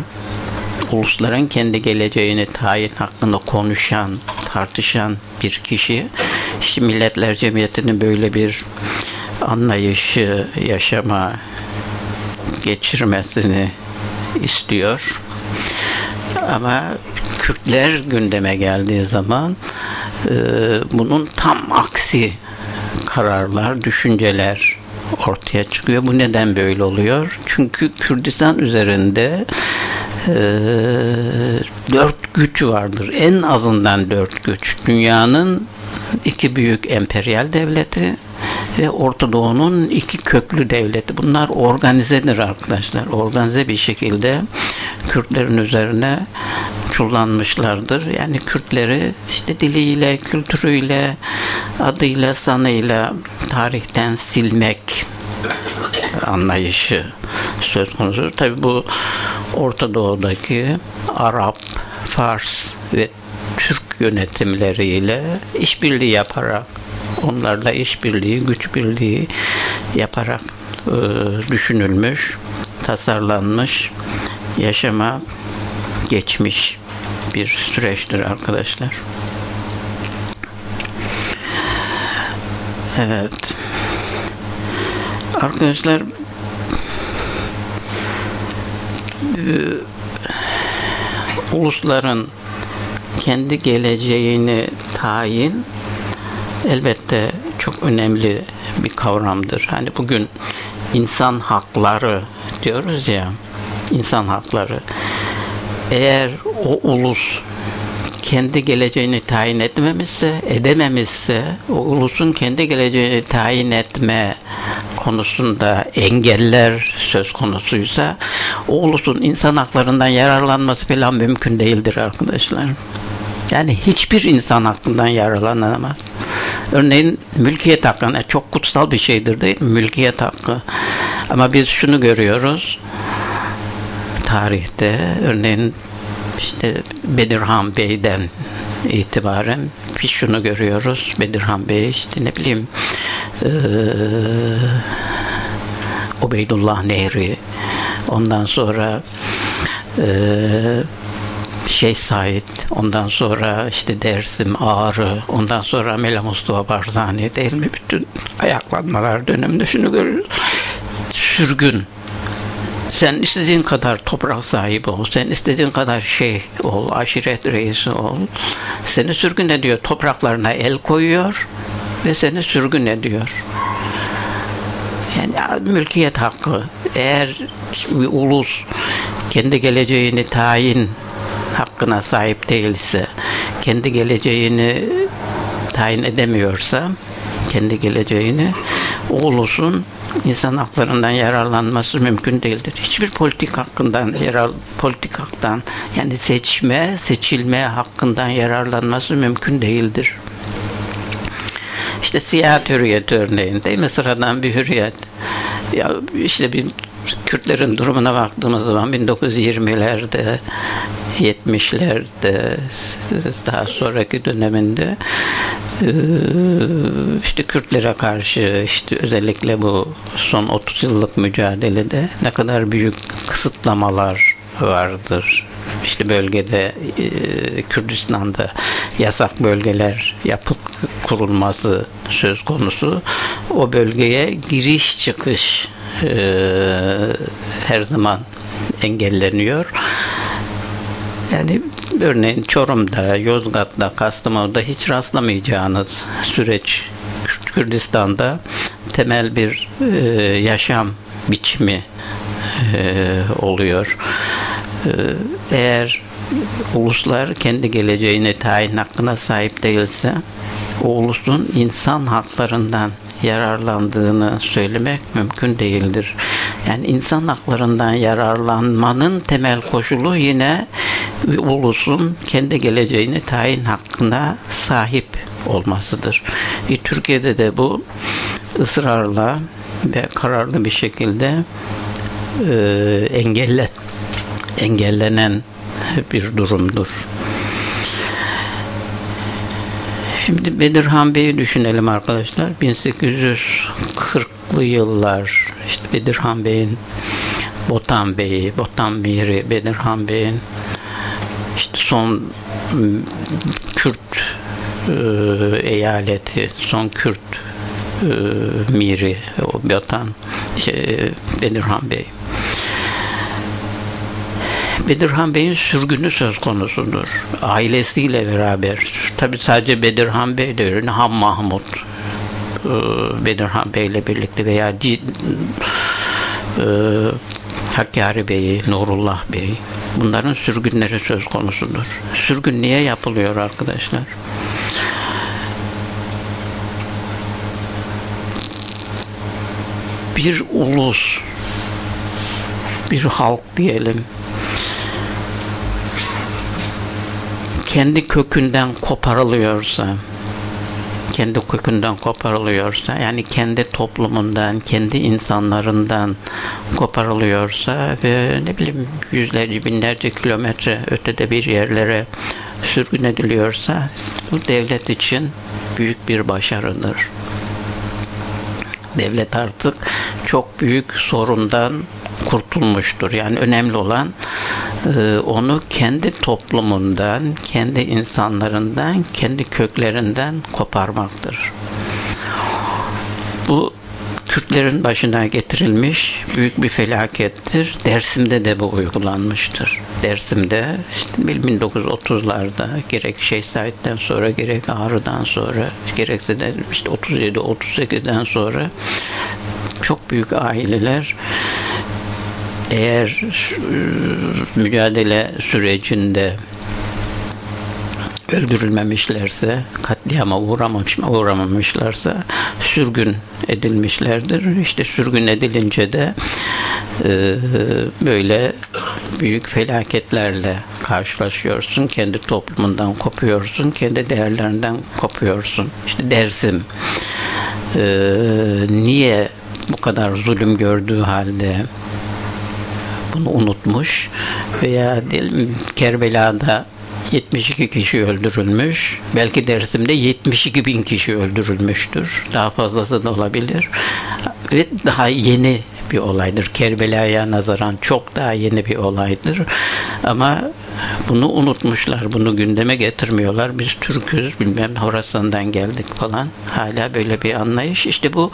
ulusların kendi geleceğini tayin hakkında konuşan, tartışan bir kişi. İşte Milletler Cemiyeti'nin böyle bir anlayışı, yaşama geçirmesini istiyor. Ama Kürtler gündeme geldiği zaman e, bunun tam aksi kararlar, düşünceler ortaya çıkıyor. Bu neden böyle oluyor? Çünkü Kürdistan üzerinde e, dört güç vardır. En azından dört güç. Dünyanın iki büyük emperyal devleti ve Orta Doğu'nun iki köklü devleti. Bunlar organizedir arkadaşlar. Organize bir şekilde Kürtlerin üzerine çullanmışlardır. Yani Kürtleri işte diliyle, kültürüyle, adıyla, sanıyla tarihten silmek anlayışı söz konusu. Tabi bu Orta Doğu'daki Arap, Fars ve Türk yönetimleriyle işbirliği yaparak onlarla işbirliği, güç birliği yaparak e, düşünülmüş, tasarlanmış, yaşama geçmiş bir süreçtir arkadaşlar. Evet. Arkadaşlar e, ulusların kendi geleceğini tayin elbette çok önemli bir kavramdır. Hani bugün insan hakları diyoruz ya, insan hakları. Eğer o ulus kendi geleceğini tayin etmemişse, edememişse, o ulusun kendi geleceğini tayin etme konusunda engeller söz konusuysa, o ulusun insan haklarından yararlanması falan mümkün değildir arkadaşlar. Yani hiçbir insan hakkından yararlanamaz. Örneğin mülkiyet hakkı yani çok kutsal bir şeydir değil mi? Mülkiyet hakkı. Ama biz şunu görüyoruz tarihte örneğin işte Bedirhan Bey'den itibaren biz şunu görüyoruz. Bedirhan Bey işte ne bileyim ee, Ubeydullah Nehri ondan sonra ee, Şeyh Said, ondan sonra işte Dersim, Ağrı, ondan sonra Mela Mustafa Barzani değil mi? Bütün ayaklanmalar döneminde şunu görüyoruz. Sürgün. Sen istediğin kadar toprak sahibi ol, sen istediğin kadar şey ol, aşiret reisi ol. Seni sürgün ediyor, topraklarına el koyuyor ve seni sürgün ediyor. Yani mülkiyet hakkı. Eğer bir ulus kendi geleceğini tayin hakkına sahip değilse, kendi geleceğini tayin edemiyorsa, kendi geleceğini o insan haklarından yararlanması mümkün değildir. Hiçbir politik hakkından yarar politik haktan yani seçme, seçilme hakkından yararlanması mümkün değildir. İşte siyahat hürriyeti örneğin değil mi? Sıradan bir hürriyet. Ya işte bir Kürtlerin durumuna baktığımız zaman 1920'lerde 70'lerde daha sonraki döneminde e, işte Kürtlere karşı işte özellikle bu son 30 yıllık mücadelede ne kadar büyük kısıtlamalar vardır. İşte bölgede e, Kürdistan'da yasak bölgeler yapıp kurulması söz konusu. O bölgeye giriş çıkış e, her zaman engelleniyor. Yani örneğin Çorum'da, Yozgat'ta, Kastamonu'da hiç rastlamayacağınız süreç Kürdistan'da temel bir e, yaşam biçimi e, oluyor. E, eğer uluslar kendi geleceğini tayin hakkına sahip değilse o ulusun insan haklarından yararlandığını söylemek mümkün değildir. Yani insan haklarından yararlanmanın temel koşulu yine ulusun kendi geleceğini tayin hakkına sahip olmasıdır. E, Türkiye'de de bu ısrarla ve kararlı bir şekilde e, engelle, engellenen bir durumdur. Şimdi Bedirhan Bey'i düşünelim arkadaşlar. 1840'lı yıllar işte Bedirhan Bey'in Botan Bey'i, Botan Miri, Bedirhan Bey'in işte son Kürt e, eyaleti, son Kürt e, miri, o Botan, işte Bedirhan Bey. Bedirhan Bey'in sürgünü söz konusudur. Ailesiyle beraber. Tabi sadece Bedirhan Bey değil, Ham Mahmut e, Bedirhan Bey ile birlikte veya e, Hakkari Bey, Nurullah Bey bunların sürgünleri söz konusudur. Sürgün niye yapılıyor arkadaşlar? bir ulus, bir halk diyelim, kendi kökünden koparılıyorsa, kendi kökünden koparılıyorsa, yani kendi toplumundan, kendi insanlarından koparılıyorsa ve ne bileyim yüzlerce, binlerce kilometre ötede bir yerlere sürgün ediliyorsa, bu devlet için büyük bir başarıdır. Devlet artık çok büyük sorundan kurtulmuştur. Yani önemli olan onu kendi toplumundan, kendi insanlarından, kendi köklerinden koparmaktır. Bu Kürtlerin başına getirilmiş büyük bir felakettir. Dersim'de de bu uygulanmıştır. Dersim'de işte 1930'larda gerek Şeyh Said'den sonra gerek Ağrı'dan sonra gerekse de işte 37-38'den sonra çok büyük aileler eğer mücadele sürecinde öldürülmemişlerse, katliama uğramamış, uğramamışlarsa sürgün edilmişlerdir. İşte sürgün edilince de e, böyle büyük felaketlerle karşılaşıyorsun. Kendi toplumundan kopuyorsun, kendi değerlerinden kopuyorsun. İşte Dersim e, niye bu kadar zulüm gördüğü halde bunu unutmuş veya diyelim Kerbela'da 72 kişi öldürülmüş. Belki Dersim'de 72 bin kişi öldürülmüştür. Daha fazlası da olabilir. Ve daha yeni bir olaydır. Kerbela'ya nazaran çok daha yeni bir olaydır. Ama bunu unutmuşlar. Bunu gündeme getirmiyorlar. Biz Türk'üz, bilmem Horasan'dan geldik falan. Hala böyle bir anlayış. İşte bu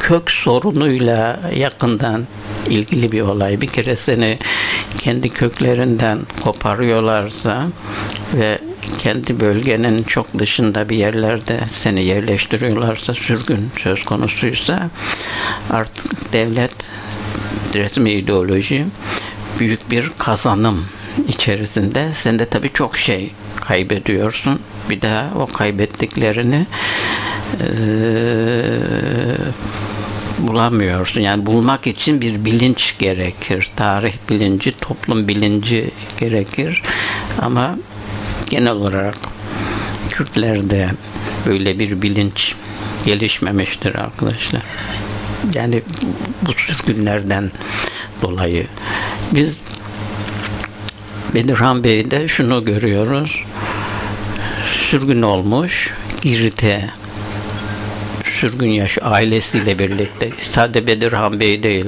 kök sorunuyla yakından ilgili bir olay. Bir kere seni kendi köklerinden koparıyorlarsa ve kendi bölgenin çok dışında bir yerlerde seni yerleştiriyorlarsa, sürgün söz konusuysa artık devlet resmi ideoloji büyük bir kazanım içerisinde sen de tabii çok şey kaybediyorsun. Bir daha o kaybettiklerini e, bulamıyorsun. Yani bulmak için bir bilinç gerekir. Tarih bilinci, toplum bilinci gerekir. Ama genel olarak Kürtlerde böyle bir bilinç gelişmemiştir arkadaşlar. Yani bu sürgünlerden dolayı biz Bedirhan Bey'de şunu görüyoruz. Sürgün olmuş, Girit'e sürgün yaş ailesiyle birlikte. Sadece Bedirhan Bey değil,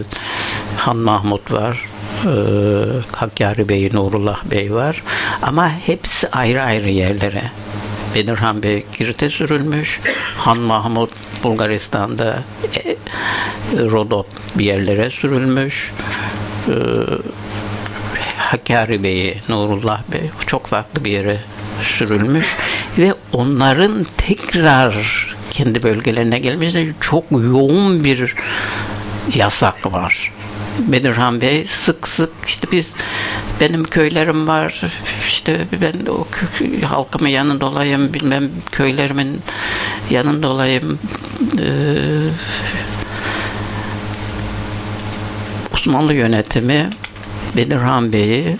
Han Mahmut var, e, Hakkari Bey, Nurullah Bey var. Ama hepsi ayrı ayrı yerlere. Bedirhan Bey Girit'e sürülmüş. Han Mahmut Bulgaristan'da e, Rodop bir yerlere sürülmüş. E, Hakkari Bey'i, Nurullah Bey çok farklı bir yere sürülmüş ve onların tekrar kendi bölgelerine gelmesine çok yoğun bir yasak var. Bedirhan Bey sık sık işte biz benim köylerim var işte ben o halkımın yanında olayım bilmem köylerimin yanında olayım ee, Osmanlı yönetimi Bedirhan Bey'i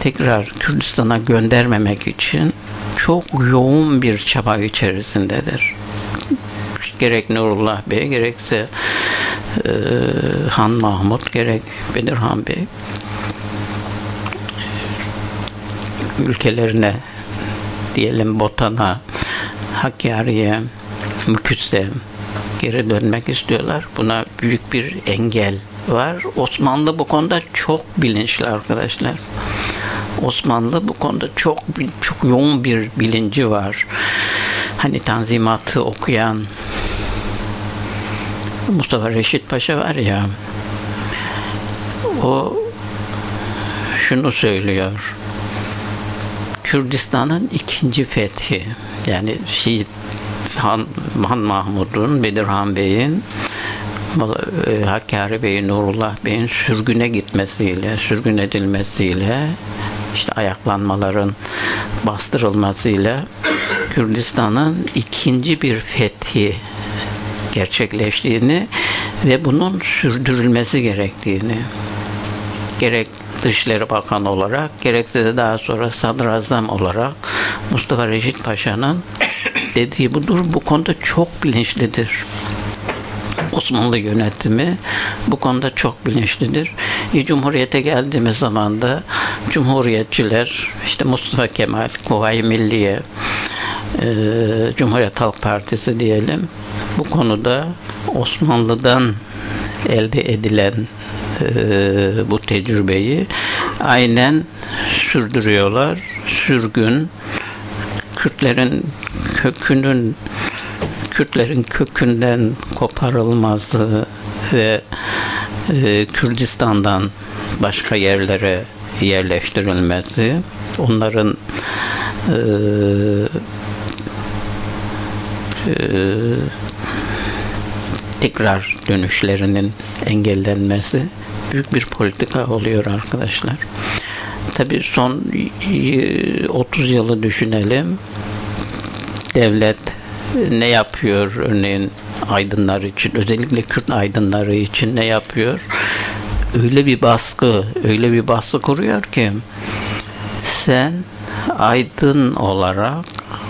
tekrar Kürdistan'a göndermemek için çok yoğun bir çaba içerisindedir. Gerek Nurullah Bey gerekse e, Han Mahmut gerek Bedirhan Bey ülkelerine diyelim Botan'a, Hakkari'ye, Müküs'e geri dönmek istiyorlar. Buna büyük bir engel var. Osmanlı bu konuda çok bilinçli arkadaşlar. Osmanlı bu konuda çok çok yoğun bir bilinci var. Hani Tanzimat'ı okuyan Mustafa Reşit Paşa var ya o şunu söylüyor. Kürdistan'ın ikinci fethi yani şey Han, Han Mahmud'un, Bedirhan Bey'in e, Hakkari Bey'in, Nurullah Bey'in sürgüne gitmesiyle, sürgün edilmesiyle işte ayaklanmaların bastırılmasıyla Kürdistan'ın ikinci bir fethi gerçekleştiğini ve bunun sürdürülmesi gerektiğini gerek Dışişleri Bakanı olarak gerekse de daha sonra Sadrazam olarak Mustafa Reşit Paşa'nın dediği budur. Bu konuda çok bilinçlidir. Osmanlı yönetimi bu konuda çok bilinçlidir. E, Cumhuriyete geldiğimiz zaman da Cumhuriyetçiler işte Mustafa Kemal, Kuvayi Milliye, e, Cumhuriyet Halk Partisi diyelim bu konuda Osmanlı'dan elde edilen e, bu tecrübeyi aynen sürdürüyorlar. Sürgün, Kürtlerin kökünün Kürtlerin kökünden koparılması ve e, Kürdistan'dan başka yerlere yerleştirilmesi, onların e, e, tekrar dönüşlerinin engellenmesi büyük bir politika oluyor arkadaşlar. Tabi son 30 yılı düşünelim. Devlet ne yapıyor örneğin aydınlar için özellikle Kürt aydınları için ne yapıyor? Öyle bir baskı, öyle bir baskı kuruyor ki sen aydın olarak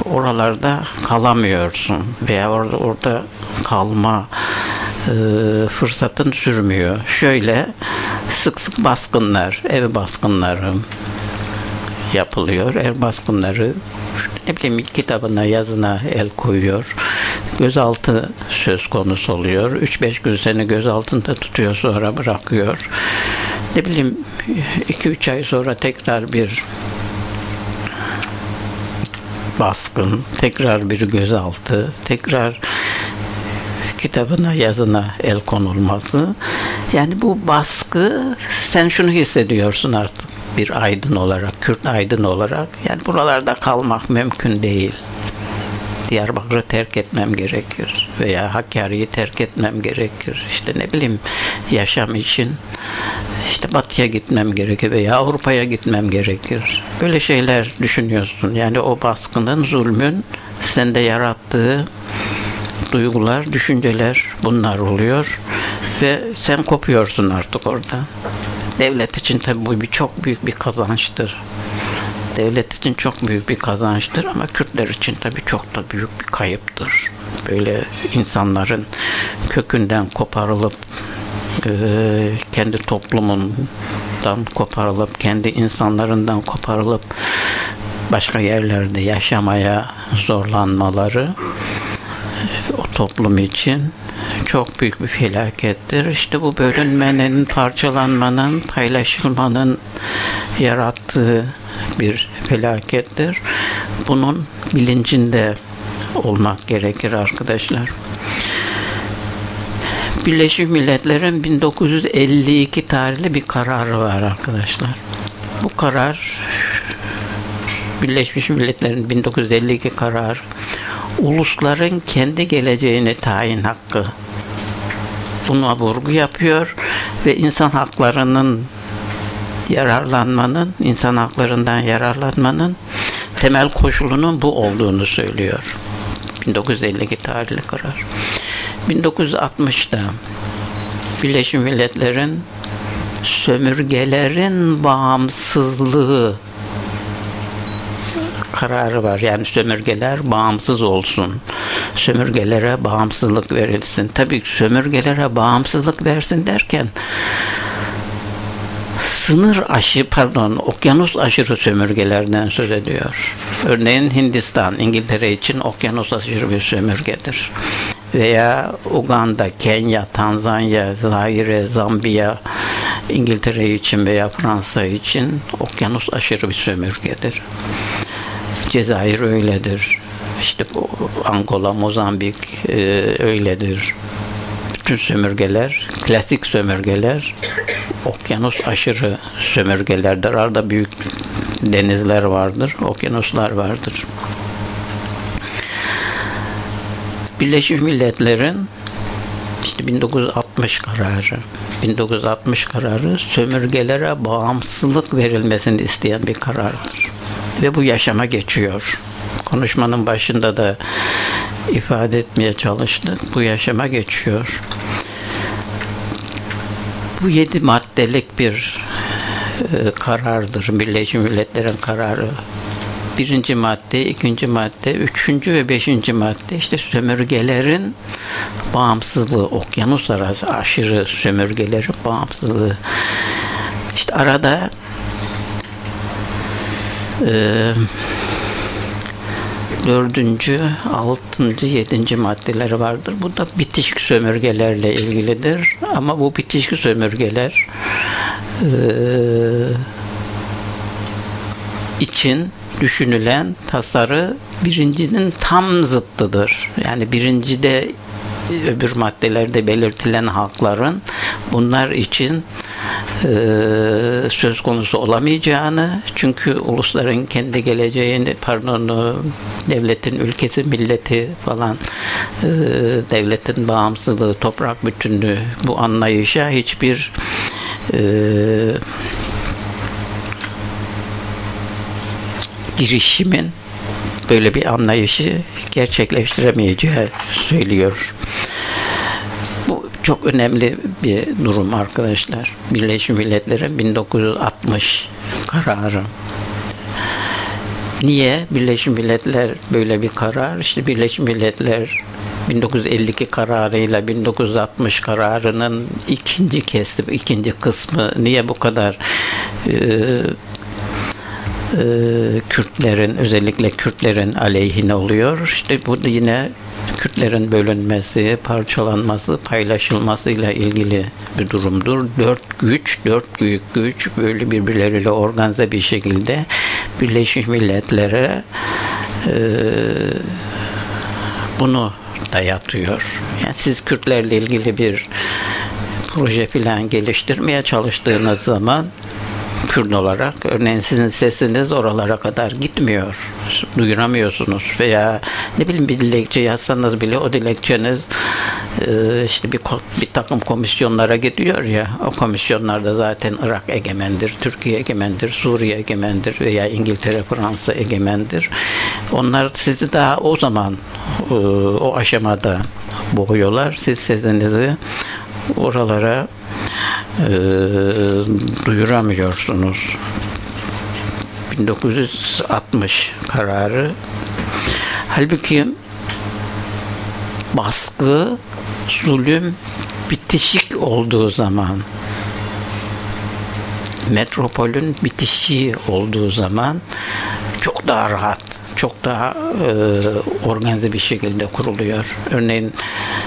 oralarda kalamıyorsun veya orada orada kalma e, fırsatın sürmüyor. Şöyle sık sık baskınlar, ev baskınları yapılıyor. Ev baskınları ne bileyim kitabına yazına el koyuyor. Gözaltı söz konusu oluyor. 3-5 gün seni gözaltında tutuyor sonra bırakıyor. Ne bileyim 2-3 ay sonra tekrar bir baskın, tekrar bir gözaltı, tekrar kitabına, yazına el konulması. Yani bu baskı sen şunu hissediyorsun artık bir aydın olarak, Kürt aydın olarak. Yani buralarda kalmak mümkün değil. Diyarbakır'ı terk etmem gerekir veya Hakkari'yi terk etmem gerekir. İşte ne bileyim yaşam için işte Batı'ya gitmem gerekir veya Avrupa'ya gitmem gerekir. Böyle şeyler düşünüyorsun. Yani o baskının, zulmün sende yarattığı duygular, düşünceler bunlar oluyor ve sen kopuyorsun artık orada. Devlet için tabi bu bir çok büyük bir kazançtır. Devlet için çok büyük bir kazançtır ama Kürtler için tabi çok da büyük bir kayıptır. Böyle insanların kökünden koparılıp e, kendi toplumundan koparılıp, kendi insanlarından koparılıp başka yerlerde yaşamaya zorlanmaları o toplum için çok büyük bir felakettir. İşte bu bölünmenin, parçalanmanın, paylaşılmanın yarattığı bir felakettir. Bunun bilincinde olmak gerekir arkadaşlar. Birleşmiş Milletler'in 1952 tarihli bir kararı var arkadaşlar. Bu karar Birleşmiş Milletler'in 1952 kararı ulusların kendi geleceğini tayin hakkı buna vurgu yapıyor ve insan haklarının yararlanmanın, insan haklarından yararlanmanın temel koşulunun bu olduğunu söylüyor. 1952 tarihli karar. 1960'da Birleşmiş Milletler'in sömürgelerin bağımsızlığı kararı var. Yani sömürgeler bağımsız olsun. Sömürgelere bağımsızlık verilsin. Tabii sömürgelere bağımsızlık versin derken sınır aşı pardon okyanus aşırı sömürgelerden söz ediyor. Örneğin Hindistan İngiltere için okyanus aşırı bir sömürgedir. Veya Uganda, Kenya, Tanzanya, Zaire, Zambiya İngiltere için veya Fransa için okyanus aşırı bir sömürgedir. Cezayir öyledir. İşte Angola, Mozambik e, öyledir. Bütün sömürgeler, klasik sömürgeler okyanus aşırı sömürgelerdir. Arada büyük denizler vardır, okyanuslar vardır. Birleşmiş Milletler'in işte 1960 kararı 1960 kararı sömürgelere bağımsızlık verilmesini isteyen bir karardır ve bu yaşama geçiyor. Konuşmanın başında da ifade etmeye çalıştık. Bu yaşama geçiyor. Bu yedi maddelik bir e, karardır. Birleşmiş Milletler'in kararı. Birinci madde, ikinci madde, üçüncü ve beşinci madde işte sömürgelerin bağımsızlığı, okyanus arası aşırı sömürgelerin bağımsızlığı. İşte arada e, dördüncü, altıncı, yedinci maddeleri vardır. Bu da bitişik sömürgelerle ilgilidir. Ama bu bitişik sömürgeler e, için düşünülen tasarı birincinin tam zıttıdır. Yani birincide öbür maddelerde belirtilen hakların bunlar için e, söz konusu olamayacağını çünkü ulusların kendi geleceğini pardon devletin ülkesi milleti falan e, devletin bağımsızlığı toprak bütünlüğü bu anlayışa hiçbir e, girişimin böyle bir anlayışı gerçekleştiremeyeceği söylüyor. Çok önemli bir durum arkadaşlar. Birleşmiş Milletler'in 1960 kararı. Niye Birleşmiş Milletler böyle bir karar? İşte Birleşmiş Milletler 1952 kararıyla 1960 kararının ikinci kesimi, ikinci kısmı niye bu kadar e, e, Kürtlerin özellikle Kürtlerin aleyhine oluyor. İşte bu yine Kürtlerin bölünmesi, parçalanması, paylaşılmasıyla ilgili bir durumdur. Dört güç, dört büyük güç böyle birbirleriyle organize bir şekilde Birleşmiş Milletler'e e, bunu dayatıyor. Yani siz Kürtlerle ilgili bir proje filan geliştirmeye çalıştığınız zaman Kürt olarak örneğin sizin sesiniz oralara kadar gitmiyor. Duyuramıyorsunuz veya ne bileyim bir dilekçe yazsanız bile o dilekçeniz e, işte bir, bir takım komisyonlara gidiyor ya o komisyonlarda zaten Irak egemendir, Türkiye egemendir, Suriye egemendir veya İngiltere, Fransa egemendir. Onlar sizi daha o zaman e, o aşamada boğuyorlar. Siz sesinizi oralara e, duyuramıyorsunuz. 1960 kararı. Halbuki baskı, zulüm bitişik olduğu zaman metropolün bitişi olduğu zaman çok daha rahat çok daha e, organize bir şekilde kuruluyor. Örneğin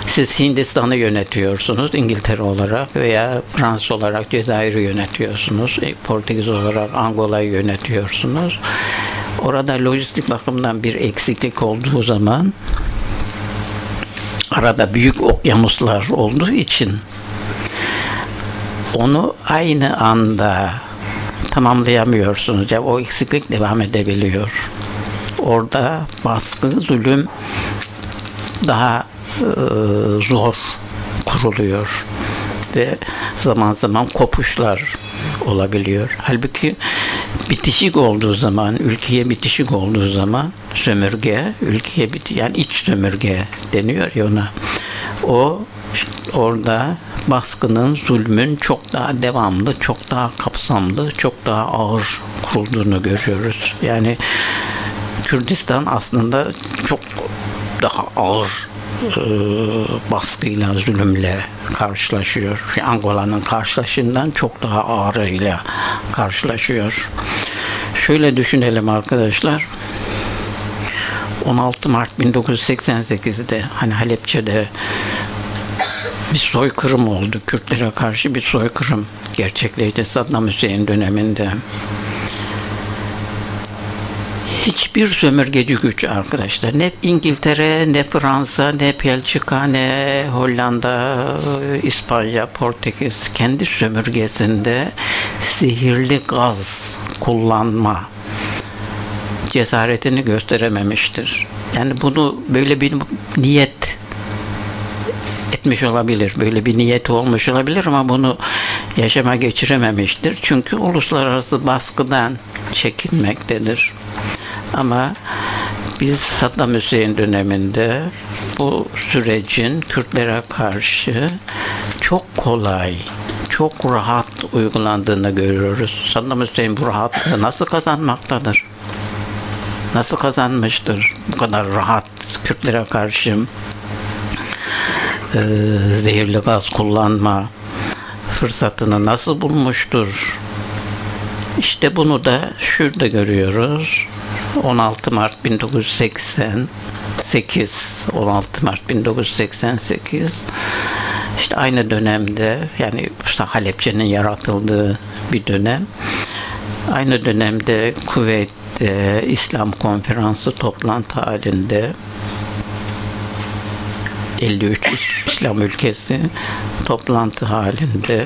siz Hindistan'ı yönetiyorsunuz İngiltere olarak veya Fransa olarak Cezayir'i yönetiyorsunuz. E, Portekiz olarak Angola'yı yönetiyorsunuz. Orada lojistik bakımdan bir eksiklik olduğu zaman arada büyük okyanuslar olduğu için onu aynı anda tamamlayamıyorsunuz. Yani o eksiklik devam edebiliyor orada baskı, zulüm daha e, zor kuruluyor ve zaman zaman kopuşlar olabiliyor. Halbuki bitişik olduğu zaman, ülkeye bitişik olduğu zaman sömürge, ülkeye bit yani iç sömürge deniyor ya ona. O orada baskının, zulmün çok daha devamlı, çok daha kapsamlı, çok daha ağır kurulduğunu görüyoruz. Yani Kürdistan aslında çok daha ağır e, baskıyla, zulümle karşılaşıyor. Angola'nın karşılaşından çok daha ağırıyla karşılaşıyor. Şöyle düşünelim arkadaşlar. 16 Mart 1988'de hani Halepçe'de bir soykırım oldu. Kürtlere karşı bir soykırım gerçekleşti Saddam Hüseyin döneminde hiçbir sömürgeci güç arkadaşlar. Ne İngiltere, ne Fransa, ne Belçika, ne Hollanda, İspanya, Portekiz kendi sömürgesinde sihirli gaz kullanma cesaretini gösterememiştir. Yani bunu böyle bir niyet etmiş olabilir. Böyle bir niyet olmuş olabilir ama bunu yaşama geçirememiştir. Çünkü uluslararası baskıdan çekinmektedir. Ama biz Saddam Hüseyin döneminde bu sürecin Kürtlere karşı çok kolay, çok rahat uygulandığını görüyoruz. Saddam Hüseyin bu rahatlığı nasıl kazanmaktadır? Nasıl kazanmıştır bu kadar rahat Kürtlere karşı e, zehirli gaz kullanma fırsatını nasıl bulmuştur? İşte bunu da şurada görüyoruz. 16 Mart 1988 16 Mart 1988 işte aynı dönemde yani Halepçe'nin yaratıldığı bir dönem. Aynı dönemde Kuveyt'te İslam konferansı toplantı halinde 53 İslam ülkesi toplantı halinde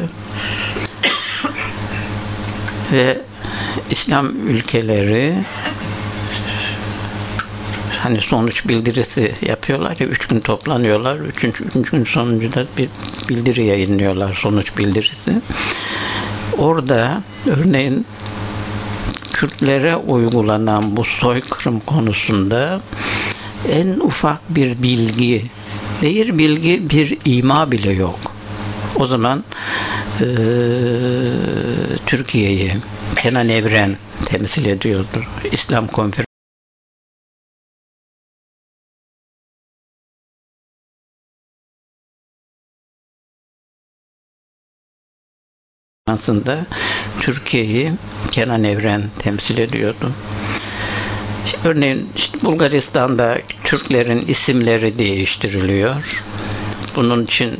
ve İslam ülkeleri hani sonuç bildirisi yapıyorlar ya üç gün toplanıyorlar. Üçüncü, üçüncü gün sonunda bir bildiri yayınlıyorlar sonuç bildirisi. Orada örneğin Kürtlere uygulanan bu soykırım konusunda en ufak bir bilgi değil bilgi bir ima bile yok. O zaman e, Türkiye'yi Kenan Evren temsil ediyordu. İslam Konferansı aslında Türkiye'yi Kenan Evren temsil ediyordu. Örneğin işte Bulgaristan'da Türklerin isimleri değiştiriliyor. Bunun için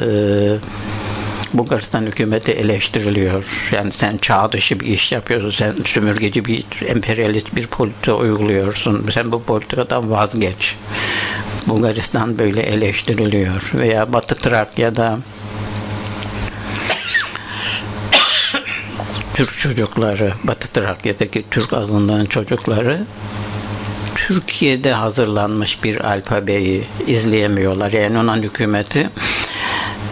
e, Bulgaristan hükümeti eleştiriliyor. Yani sen çağ dışı bir iş yapıyorsun, sen sömürgeci bir emperyalist bir politika uyguluyorsun. Sen bu politikadan vazgeç. Bulgaristan böyle eleştiriliyor. Veya Batı Trakya'da Türk çocukları, Batı Trakya'daki Türk azınlığın çocukları Türkiye'de hazırlanmış bir alfabeyi izleyemiyorlar. Yani Yunan hükümeti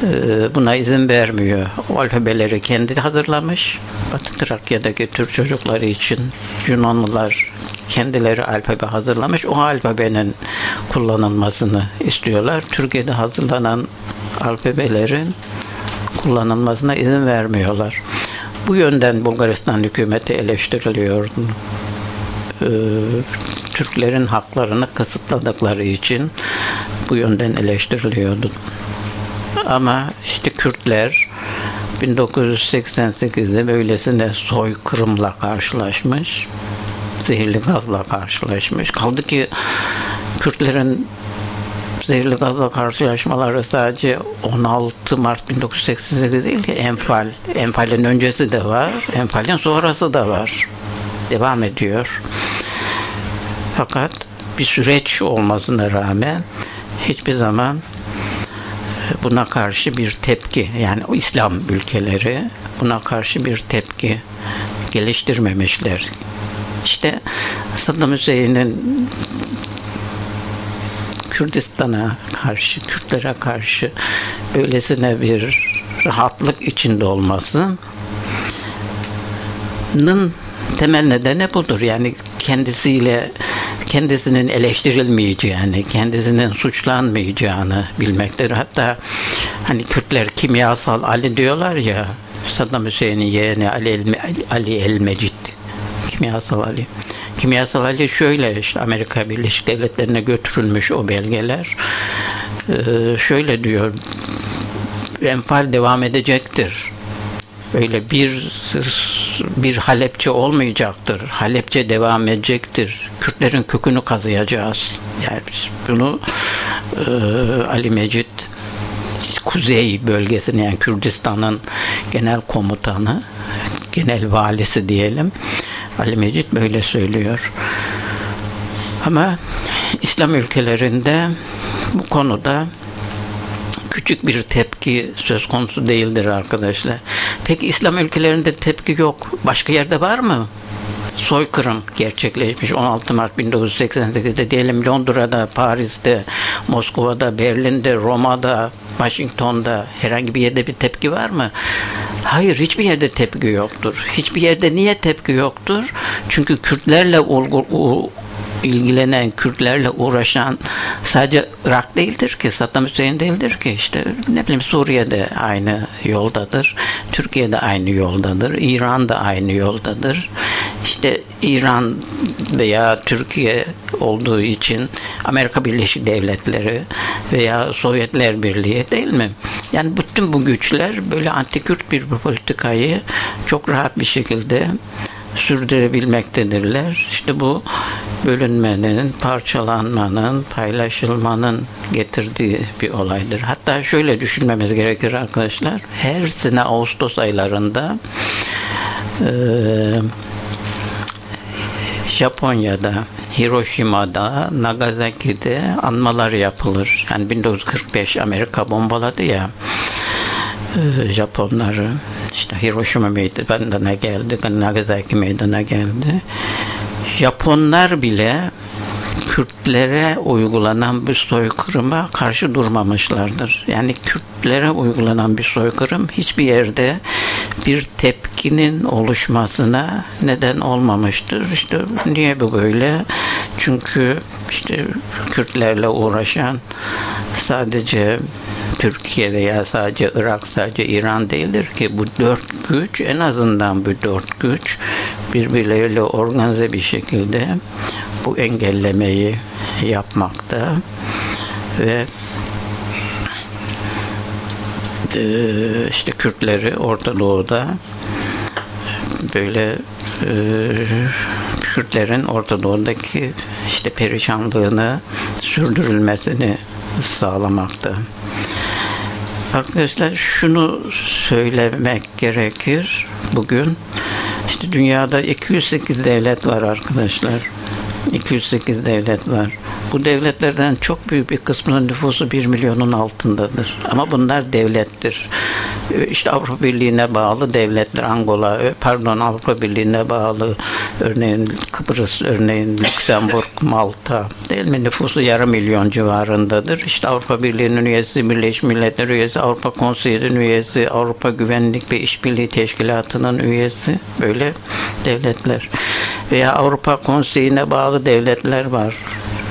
e, buna izin vermiyor. O alfabeleri kendi hazırlamış. Batı Trakya'daki Türk çocukları için Yunanlılar kendileri alfabe hazırlamış. O alfabenin kullanılmasını istiyorlar. Türkiye'de hazırlanan alfabelerin kullanılmasına izin vermiyorlar. Bu yönden Bulgaristan hükümeti eleştiriliyordu. Ee, Türklerin haklarını kısıtladıkları için bu yönden eleştiriliyordu. Ama işte Kürtler 1988'de böylesine soykırımla karşılaşmış. Zehirli gazla karşılaşmış. Kaldı ki Kürtlerin zehirli gazla karşılaşmaları sadece 16 Mart 1988 değil ki Enfal. Enfal'in öncesi de var. Enfal'in sonrası da var. Devam ediyor. Fakat bir süreç olmasına rağmen hiçbir zaman buna karşı bir tepki yani İslam ülkeleri buna karşı bir tepki geliştirmemişler. İşte Saddam Hüseyin'in Kürdistan'a karşı, Kürtlere karşı öylesine bir rahatlık içinde olmasının temel nedeni budur. Yani kendisiyle kendisinin eleştirilmeyeceğini, kendisinin suçlanmayacağını bilmektir. Hatta hani Kürtler kimyasal Ali diyorlar ya Saddam Hüseyin'in yeğeni Ali El, Ali El Mecid kimyasal Ali. Kimyasal Ali şöyle işte Amerika Birleşik Devletleri'ne götürülmüş o belgeler. Ee, şöyle diyor enfal devam edecektir. Öyle bir bir Halepçe olmayacaktır. Halepçe devam edecektir. Kürtlerin kökünü kazıyacağız. Yani bunu e, Ali Mecit Kuzey bölgesini yani Kürdistan'ın genel komutanı, genel valisi diyelim. Ali Mecit böyle söylüyor. Ama İslam ülkelerinde bu konuda küçük bir tepki söz konusu değildir arkadaşlar. Peki İslam ülkelerinde tepki yok. Başka yerde var mı? Soykırım gerçekleşmiş 16 Mart 1988'de diyelim Londra'da, Paris'te, Moskova'da, Berlin'de, Roma'da, Washington'da herhangi bir yerde bir tepki var mı? Hayır hiçbir yerde tepki yoktur. Hiçbir yerde niye tepki yoktur? Çünkü Kürtlerle ilgilenen, Kürtlerle uğraşan sadece Irak değildir ki, Saddam Hüseyin değildir ki. işte ne bileyim Suriye'de aynı yoldadır, Türkiye'de aynı yoldadır, İran da aynı yoldadır. İşte İran veya Türkiye olduğu için Amerika Birleşik Devletleri veya Sovyetler Birliği değil mi? Yani bütün bu güçler böyle anti-Kürt bir politikayı çok rahat bir şekilde sürdürebilmektedirler. İşte bu bölünmenin, parçalanmanın, paylaşılmanın getirdiği bir olaydır. Hatta şöyle düşünmemiz gerekir arkadaşlar. Her sene Ağustos aylarında e, Japonya'da, Hiroşima'da, Nagasaki'de anmalar yapılır. Yani 1945 Amerika bombaladı ya e, Japonları işte Hiroşima meydana geldi, Nagasaki meydana geldi. Japonlar bile Kürtlere uygulanan bir soykırıma karşı durmamışlardır. Yani Kürtlere uygulanan bir soykırım hiçbir yerde bir tepkinin oluşmasına neden olmamıştır. İşte niye bu böyle? Çünkü işte Kürtlerle uğraşan sadece Türkiye veya sadece Irak, sadece İran değildir ki bu dört güç en azından bu dört güç birbirleriyle organize bir şekilde bu engellemeyi yapmakta ve e, işte Kürtleri Orta Doğu'da böyle e, Kürtlerin Orta Doğu'daki işte perişanlığını sürdürülmesini sağlamakta. Arkadaşlar şunu söylemek gerekir bugün. İşte dünyada 208 devlet var arkadaşlar. 208 devlet var. Bu devletlerden çok büyük bir kısmının nüfusu 1 milyonun altındadır. Ama bunlar devlettir. Ee, işte Avrupa Birliği'ne bağlı devletler, Angola, e, pardon Avrupa Birliği'ne bağlı örneğin Kıbrıs, örneğin Lüksemburg, Malta değil mi? Nüfusu yarım milyon civarındadır. İşte Avrupa Birliği'nin üyesi, Birleşmiş Milletler üyesi, Avrupa Konseyi'nin üyesi, Avrupa Güvenlik ve İşbirliği Teşkilatı'nın üyesi böyle devletler. Veya Avrupa Konseyi'ne bağlı devletler var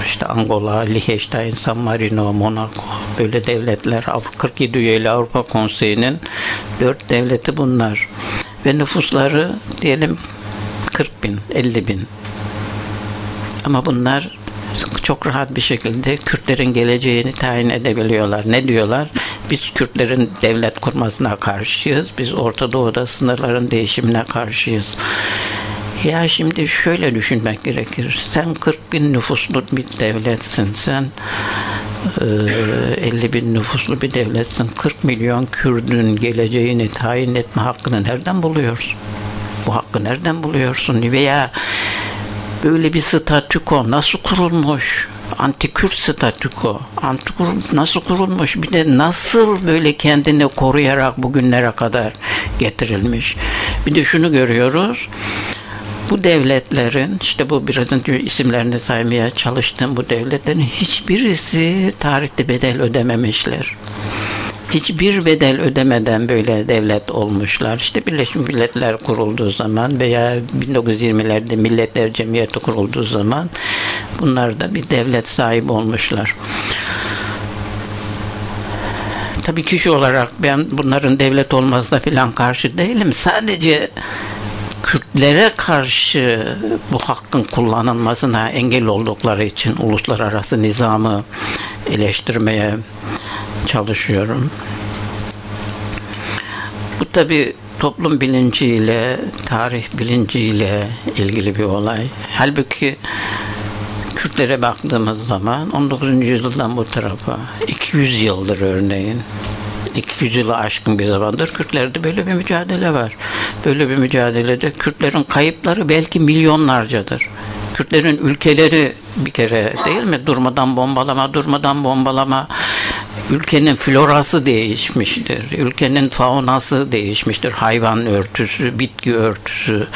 işte Angola, Liechtenstein, San Marino, Monaco böyle devletler 47 üyeli Avrupa Konseyi'nin 4 devleti bunlar. Ve nüfusları diyelim 40 bin, 50 bin. Ama bunlar çok rahat bir şekilde Kürtlerin geleceğini tayin edebiliyorlar. Ne diyorlar? Biz Kürtlerin devlet kurmasına karşıyız. Biz Orta Doğu'da sınırların değişimine karşıyız. Ya şimdi şöyle düşünmek gerekir. Sen 40 bin nüfuslu bir devletsin. Sen 50 bin nüfuslu bir devletsin. 40 milyon Kürdün geleceğini tayin etme hakkını nereden buluyorsun? Bu hakkı nereden buluyorsun? Veya böyle bir statüko nasıl kurulmuş? Antikürt statüko antikür nasıl kurulmuş bir de nasıl böyle kendini koruyarak bugünlere kadar getirilmiş bir de şunu görüyoruz bu devletlerin işte bu biraz isimlerini saymaya çalıştığım bu devletlerin hiçbirisi tarihte bedel ödememişler. Hiçbir bedel ödemeden böyle devlet olmuşlar. İşte Birleşmiş Milletler kurulduğu zaman veya 1920'lerde Milletler Cemiyeti kurulduğu zaman bunlar da bir devlet sahibi olmuşlar. Tabii kişi olarak ben bunların devlet olmasına falan karşı değilim. Sadece Kürtlere karşı bu hakkın kullanılmasına engel oldukları için uluslararası nizamı eleştirmeye çalışıyorum. Bu tabi toplum bilinciyle, tarih bilinciyle ilgili bir olay. Halbuki Kürtlere baktığımız zaman 19. yüzyıldan bu tarafa 200 yıldır örneğin 200 yılı aşkın bir zamandır Kürtlerde böyle bir mücadele var. Böyle bir mücadelede Kürtlerin kayıpları belki milyonlarcadır. Kürtlerin ülkeleri bir kere değil mi? Durmadan bombalama, durmadan bombalama. Ülkenin florası değişmiştir. Ülkenin faunası değişmiştir. Hayvan örtüsü, bitki örtüsü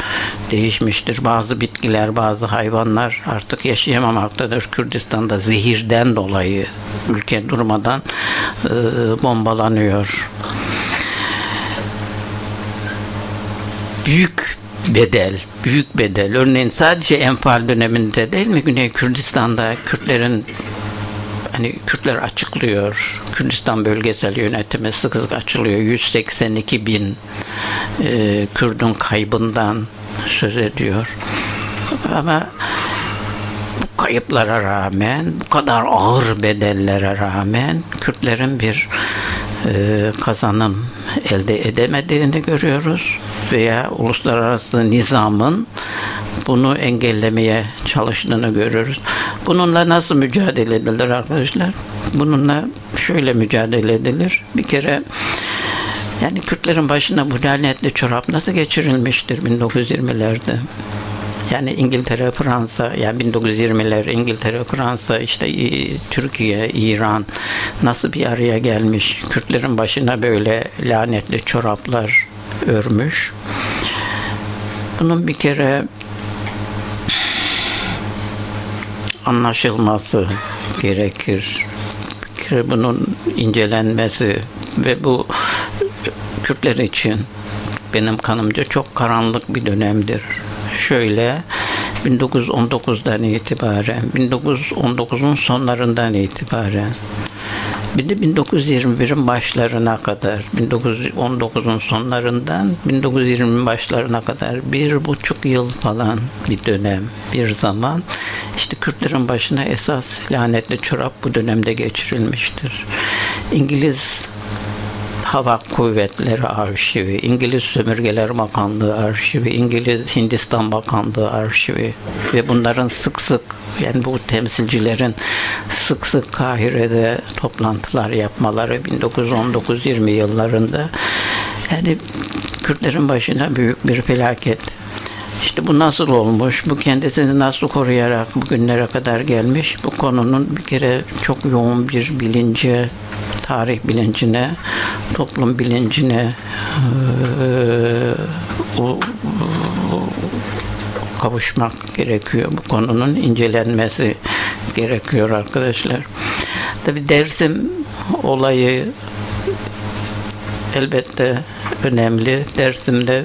değişmiştir. Bazı bitkiler, bazı hayvanlar artık yaşayamamaktadır. Kürdistan'da zehirden dolayı ülke durmadan e, bombalanıyor. Büyük bedel, büyük bedel. Örneğin sadece Enfal döneminde değil mi Güney Kürdistan'da Kürtlerin hani Kürtler açıklıyor. Kürdistan bölgesel yönetimi sıkı sıkı açılıyor. 182 bin e, Kürdün kaybından söz ediyor. Ama bu kayıplara rağmen, bu kadar ağır bedellere rağmen Kürtlerin bir e, kazanım elde edemediğini görüyoruz veya uluslararası nizamın bunu engellemeye çalıştığını görüyoruz. Bununla nasıl mücadele edilir arkadaşlar? Bununla şöyle mücadele edilir. Bir kere yani Kürtlerin başına bu lanetli çorap nasıl geçirilmiştir 1920'lerde? Yani İngiltere, Fransa, yani 1920'ler İngiltere, Fransa, işte Türkiye, İran nasıl bir araya gelmiş? Kürtlerin başına böyle lanetli çoraplar örmüş. Bunun bir kere anlaşılması gerekir. Bir kere bunun incelenmesi ve bu Kürtler için benim kanımca çok karanlık bir dönemdir. Şöyle 1919'dan itibaren, 1919'un sonlarından itibaren bir de 1921'in başlarına kadar, 1919'un sonlarından 1920'in başlarına kadar bir buçuk yıl falan bir dönem, bir zaman işte Kürtlerin başına esas lanetli çorap bu dönemde geçirilmiştir. İngiliz Hava Kuvvetleri Arşivi, İngiliz Sömürgeler Bakanlığı Arşivi, İngiliz Hindistan Bakanlığı Arşivi ve bunların sık sık yani bu temsilcilerin sık sık Kahire'de toplantılar yapmaları 1919-20 yıllarında yani Kürtlerin başına büyük bir felaket işte bu nasıl olmuş, bu kendisini nasıl koruyarak bugünlere kadar gelmiş, bu konunun bir kere çok yoğun bir bilince, tarih bilincine, toplum bilincine e, kavuşmak gerekiyor. Bu konunun incelenmesi gerekiyor arkadaşlar. Tabi Dersim olayı elbette önemli. Dersim'de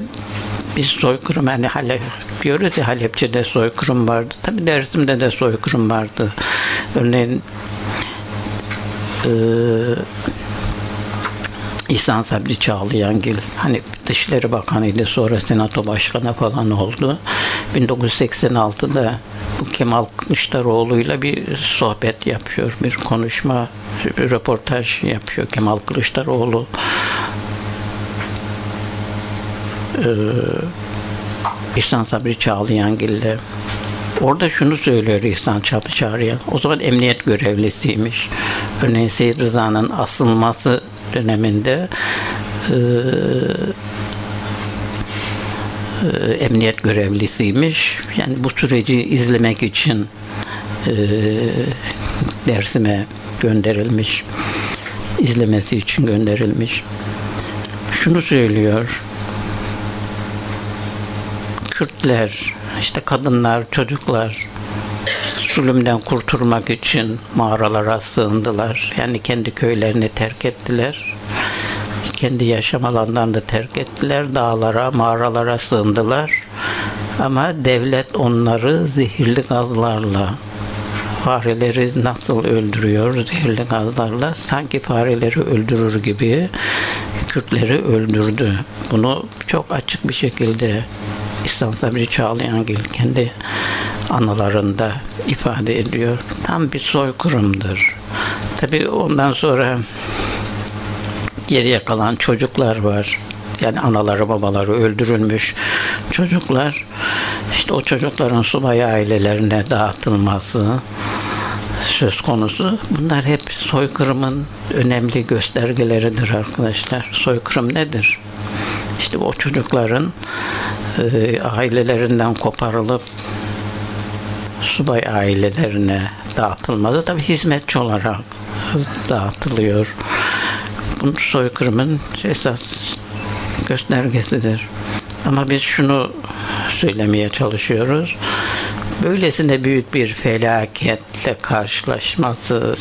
bir soykırım yani Halep diyoruz ya Halepçe'de soykırım vardı. Tabi Dersim'de de soykırım vardı. Örneğin e, İhsan Sabri Çağlayangil hani Dışişleri Bakanıydı sonra Senato Başkanı falan oldu. 1986'da bu Kemal Kılıçdaroğlu'yla bir sohbet yapıyor, bir konuşma, bir röportaj yapıyor Kemal Kılıçdaroğlu. Ee, İhsan Sabri Çağlayangil'le Orada şunu söylüyor İhsan Sabri Çağlayan. O zaman emniyet görevlisiymiş. Örneğin Seyit Rıza'nın asılması döneminde e, e, emniyet görevlisiymiş. Yani bu süreci izlemek için e, Dersim'e gönderilmiş. izlemesi için gönderilmiş. Şunu söylüyor. Kürtler, işte kadınlar, çocuklar zulümden kurtulmak için mağaralara sığındılar. Yani kendi köylerini terk ettiler. Kendi yaşam alanlarını da terk ettiler. Dağlara, mağaralara sığındılar. Ama devlet onları zehirli gazlarla fareleri nasıl öldürüyor zehirli gazlarla sanki fareleri öldürür gibi Kürtleri öldürdü. Bunu çok açık bir şekilde İhsan Sabri Çağlayangil kendi anılarında ifade ediyor. Tam bir soykırımdır. Tabi ondan sonra geriye kalan çocuklar var. Yani anaları babaları öldürülmüş çocuklar. İşte o çocukların subay ailelerine dağıtılması söz konusu. Bunlar hep soykırımın önemli göstergeleridir arkadaşlar. Soykırım nedir? İşte o çocukların e, ailelerinden koparılıp subay ailelerine dağıtılmadı. Tabi hizmetçi olarak dağıtılıyor. Bu soykırımın esas göstergesidir. Ama biz şunu söylemeye çalışıyoruz. Böylesine büyük bir felaketle karşılaşması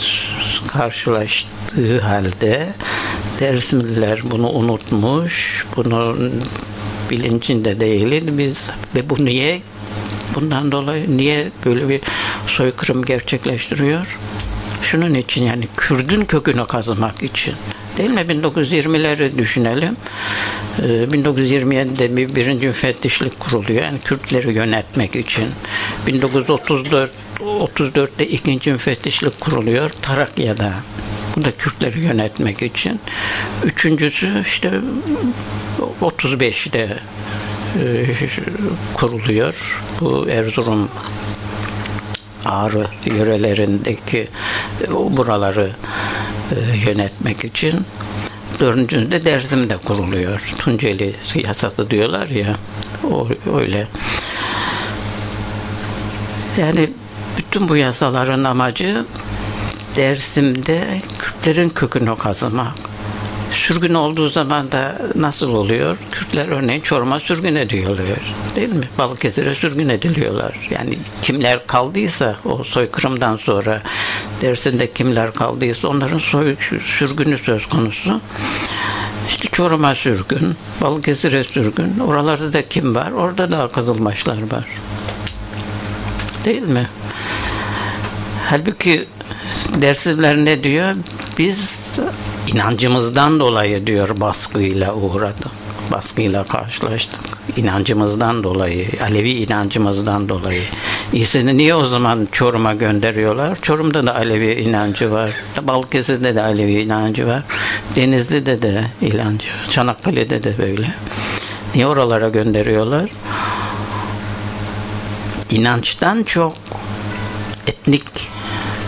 karşılaştığı halde Dersimliler bunu unutmuş, bunu bilincinde değiliz biz ve bu niye bundan dolayı niye böyle bir soykırım gerçekleştiriyor? Şunun için yani Kürdün kökünü kazımak için. Değil mi? 1920'leri düşünelim. 1927'de bir birinci müfettişlik kuruluyor. Yani Kürtleri yönetmek için. 1934 34'te ikinci müfettişlik kuruluyor Tarakya'da. Da Kürtleri yönetmek için. Üçüncüsü işte 35'te e, kuruluyor. Bu Erzurum Ağrı yörelerindeki e, buraları e, yönetmek için. Dördüncüsünde Dersim'de kuruluyor. Tunceli yasası diyorlar ya. O, öyle. Yani bütün bu yasaların amacı Dersim'de Kürtlerin kökünü kazımak. Sürgün olduğu zaman da nasıl oluyor? Kürtler örneğin Çorum'a sürgün ediliyor. Değil mi? Balıkesir'e sürgün ediliyorlar. Yani kimler kaldıysa o soykırımdan sonra Dersim'de kimler kaldıysa onların soy, sürgünü söz konusu. İşte Çorum'a sürgün, Balıkesir'e sürgün. Oralarda da kim var? Orada da kazılmaçlar var. Değil mi? Halbuki dersler ne diyor? Biz inancımızdan dolayı diyor baskıyla uğradık. Baskıyla karşılaştık. İnancımızdan dolayı, Alevi inancımızdan dolayı. İyisini niye o zaman Çorum'a gönderiyorlar? Çorum'da da Alevi inancı var. Balıkesir'de de Alevi inancı var. Denizli'de de inancı var. Çanakkale'de de böyle. Niye oralara gönderiyorlar? İnançtan çok etnik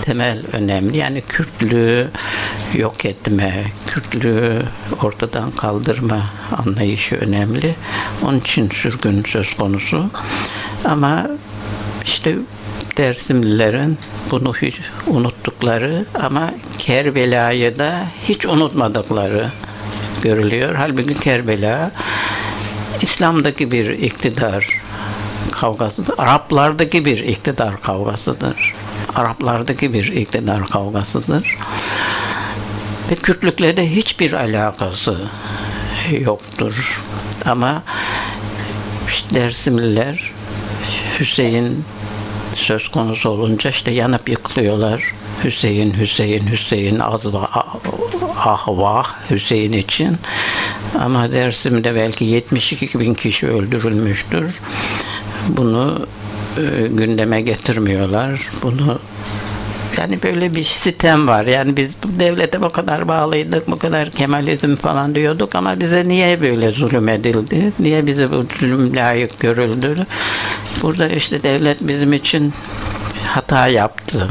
temel önemli. Yani Kürtlüğü yok etme, Kürtlüğü ortadan kaldırma anlayışı önemli. Onun için sürgün söz konusu. Ama işte Dersimlilerin bunu hiç unuttukları ama Kerbela'yı da hiç unutmadıkları görülüyor. Halbuki Kerbela İslam'daki bir iktidar kavgasıdır. Araplardaki bir iktidar kavgasıdır. Araplardaki bir iktidar kavgasıdır. Ve Kürtlükle de hiçbir alakası yoktur. Ama işte Dersimliler Hüseyin söz konusu olunca işte yanıp yıkılıyorlar. Hüseyin, Hüseyin, Hüseyin, azva, ah vah Hüseyin için. Ama Dersim'de belki 72 bin kişi öldürülmüştür. Bunu e, gündeme getirmiyorlar. Bunu yani böyle bir sistem var. Yani biz bu devlete bu kadar bağlıydık, bu kadar Kemalizm falan diyorduk ama bize niye böyle zulüm edildi? Niye bize bu zulüm layık görüldü? Burada işte devlet bizim için hata yaptı.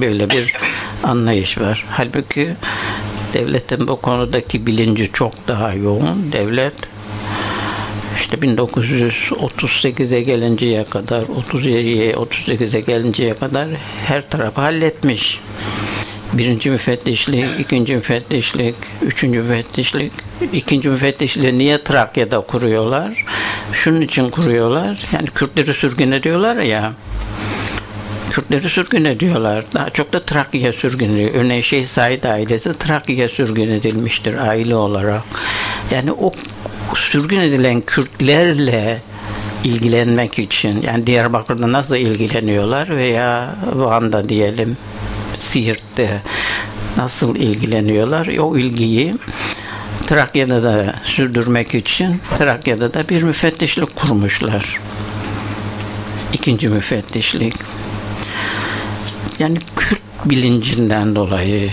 Böyle bir anlayış var. Halbuki devletin bu konudaki bilinci çok daha yoğun. Devlet işte 1938'e gelinceye kadar 37'ye 38'e gelinceye kadar her tarafı halletmiş. Birinci müfettişlik, ikinci müfettişlik, üçüncü müfettişlik, ikinci müfettişliği niye Trakya'da kuruyorlar? Şunun için kuruyorlar. Yani Kürtleri sürgün ediyorlar ya. Kürtleri sürgün ediyorlar. Daha çok da Trakya sürgün ediyor. Örneğin Şeyh Said ailesi Trakya sürgün edilmiştir aile olarak. Yani o sürgün edilen Kürtlerle ilgilenmek için yani Diyarbakır'da nasıl ilgileniyorlar veya Van'da diyelim Siirt'te nasıl ilgileniyorlar o ilgiyi Trakya'da da sürdürmek için Trakya'da da bir müfettişlik kurmuşlar. İkinci müfettişlik. Yani Kürt bilincinden dolayı,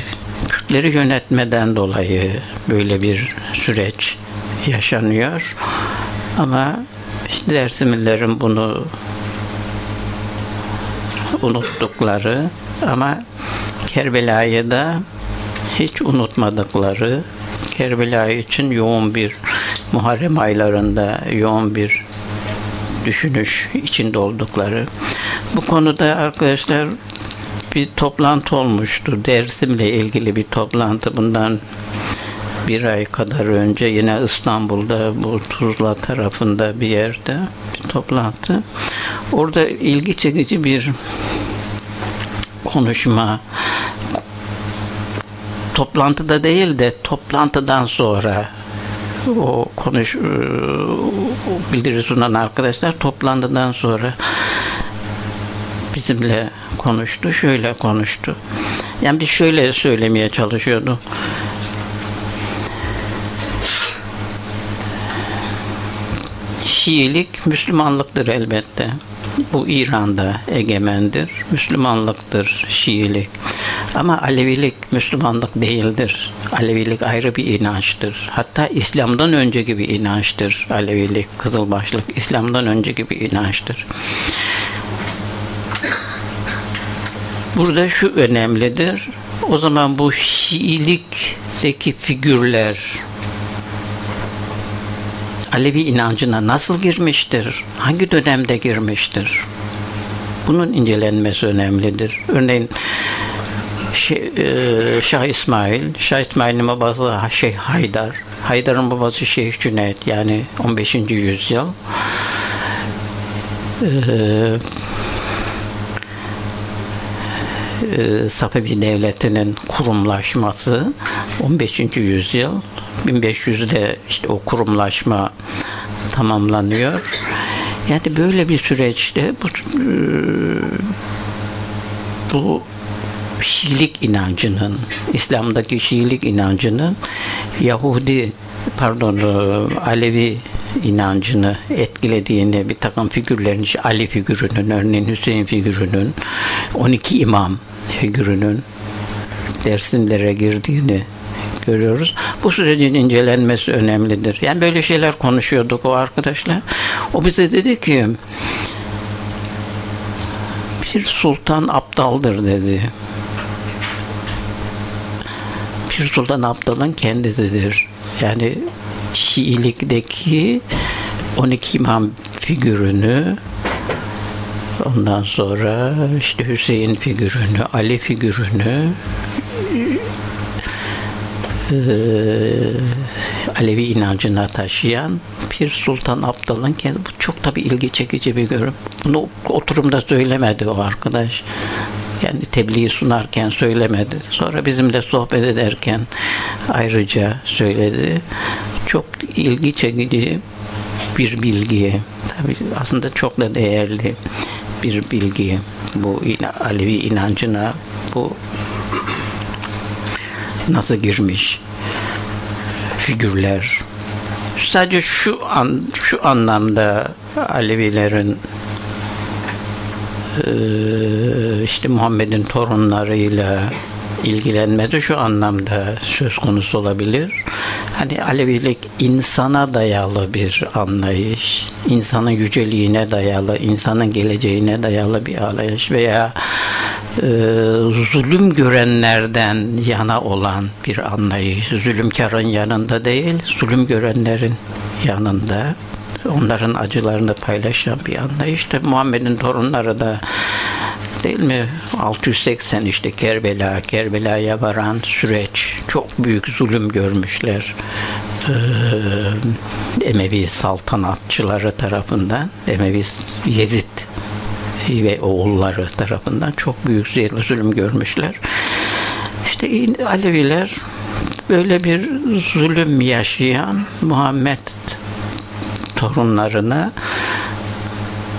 Kürtleri yönetmeden dolayı böyle bir süreç yaşanıyor. Ama işte Dersimlilerin bunu unuttukları ama Kerbela'yı da hiç unutmadıkları Kerbela için yoğun bir Muharrem aylarında yoğun bir düşünüş içinde oldukları. Bu konuda arkadaşlar bir toplantı olmuştu. Dersimle ilgili bir toplantı bundan bir ay kadar önce yine İstanbul'da bu Tuzla tarafında bir yerde bir toplantı. Orada ilgi çekici bir konuşma toplantıda değil de toplantıdan sonra o konuş e, bildiri sunan arkadaşlar toplandıktan sonra bizimle konuştu. Şöyle konuştu. Yani bir şöyle söylemeye çalışıyordu. Şiilik Müslümanlıktır elbette. Bu İran'da egemendir. Müslümanlıktır Şiilik. Ama Alevilik Müslümanlık değildir. Alevilik ayrı bir inançtır. Hatta İslam'dan önceki bir inançtır Alevilik, Kızılbaşlık. İslam'dan önceki bir inançtır. Burada şu önemlidir. O zaman bu Şiilikteki figürler Alevi inancına nasıl girmiştir? Hangi dönemde girmiştir? Bunun incelenmesi önemlidir. Örneğin e, Şah İsmail, Şah İsmail'in babası Şeyh Haydar, Haydar'ın babası Şeyh Cüneyt yani 15. yüzyıl. Ee, Safevi Devleti'nin kurumlaşması 15. yüzyıl 1500'de işte o kurumlaşma tamamlanıyor. Yani böyle bir süreçte bu e, bu Şiilik inancının, İslam'daki Şiilik inancının Yahudi pardon e, Alevi inancını etkilediğini bir takım figürlerin işte Ali figürünün örneğin Hüseyin figürünün 12 imam figürünün dersimlere girdiğini görüyoruz. Bu sürecin incelenmesi önemlidir. Yani böyle şeyler konuşuyorduk o arkadaşlar. O bize dedi ki bir sultan aptaldır dedi. Bir sultan aptalın kendisidir. Yani Şiilikteki 12 imam figürünü ondan sonra işte Hüseyin figürünü, Ali figürünü e, Alevi inancına taşıyan Pir Sultan Abdal'ın kendi bu çok tabi ilgi çekici bir görüm. Bunu oturumda söylemedi o arkadaş. Yani tebliği sunarken söylemedi. Sonra bizimle sohbet ederken ayrıca söyledi. Çok ilgi çekici bir bilgi. Tabii aslında çok da değerli bir bilgi. Bu Alevi inancına bu nasıl girmiş figürler. Sadece şu an şu anlamda Alevilerin işte Muhammed'in torunlarıyla ilgilenmesi şu anlamda söz konusu olabilir. Hani Alevilik insana dayalı bir anlayış, insanın yüceliğine dayalı, insanın geleceğine dayalı bir anlayış veya e, zulüm görenlerden yana olan bir anlayış. Zulümkarın yanında değil, zulüm görenlerin yanında onların acılarını paylaşan bir anlayış. Tabi Muhammed'in torunları da değil mi? 680 işte Kerbela, Kerbela'ya varan süreç çok büyük zulüm görmüşler. Ee, Emevi saltanatçıları tarafından, Emevi Yezid ve oğulları tarafından çok büyük zulüm görmüşler. İşte Aleviler böyle bir zulüm yaşayan Muhammed torunlarına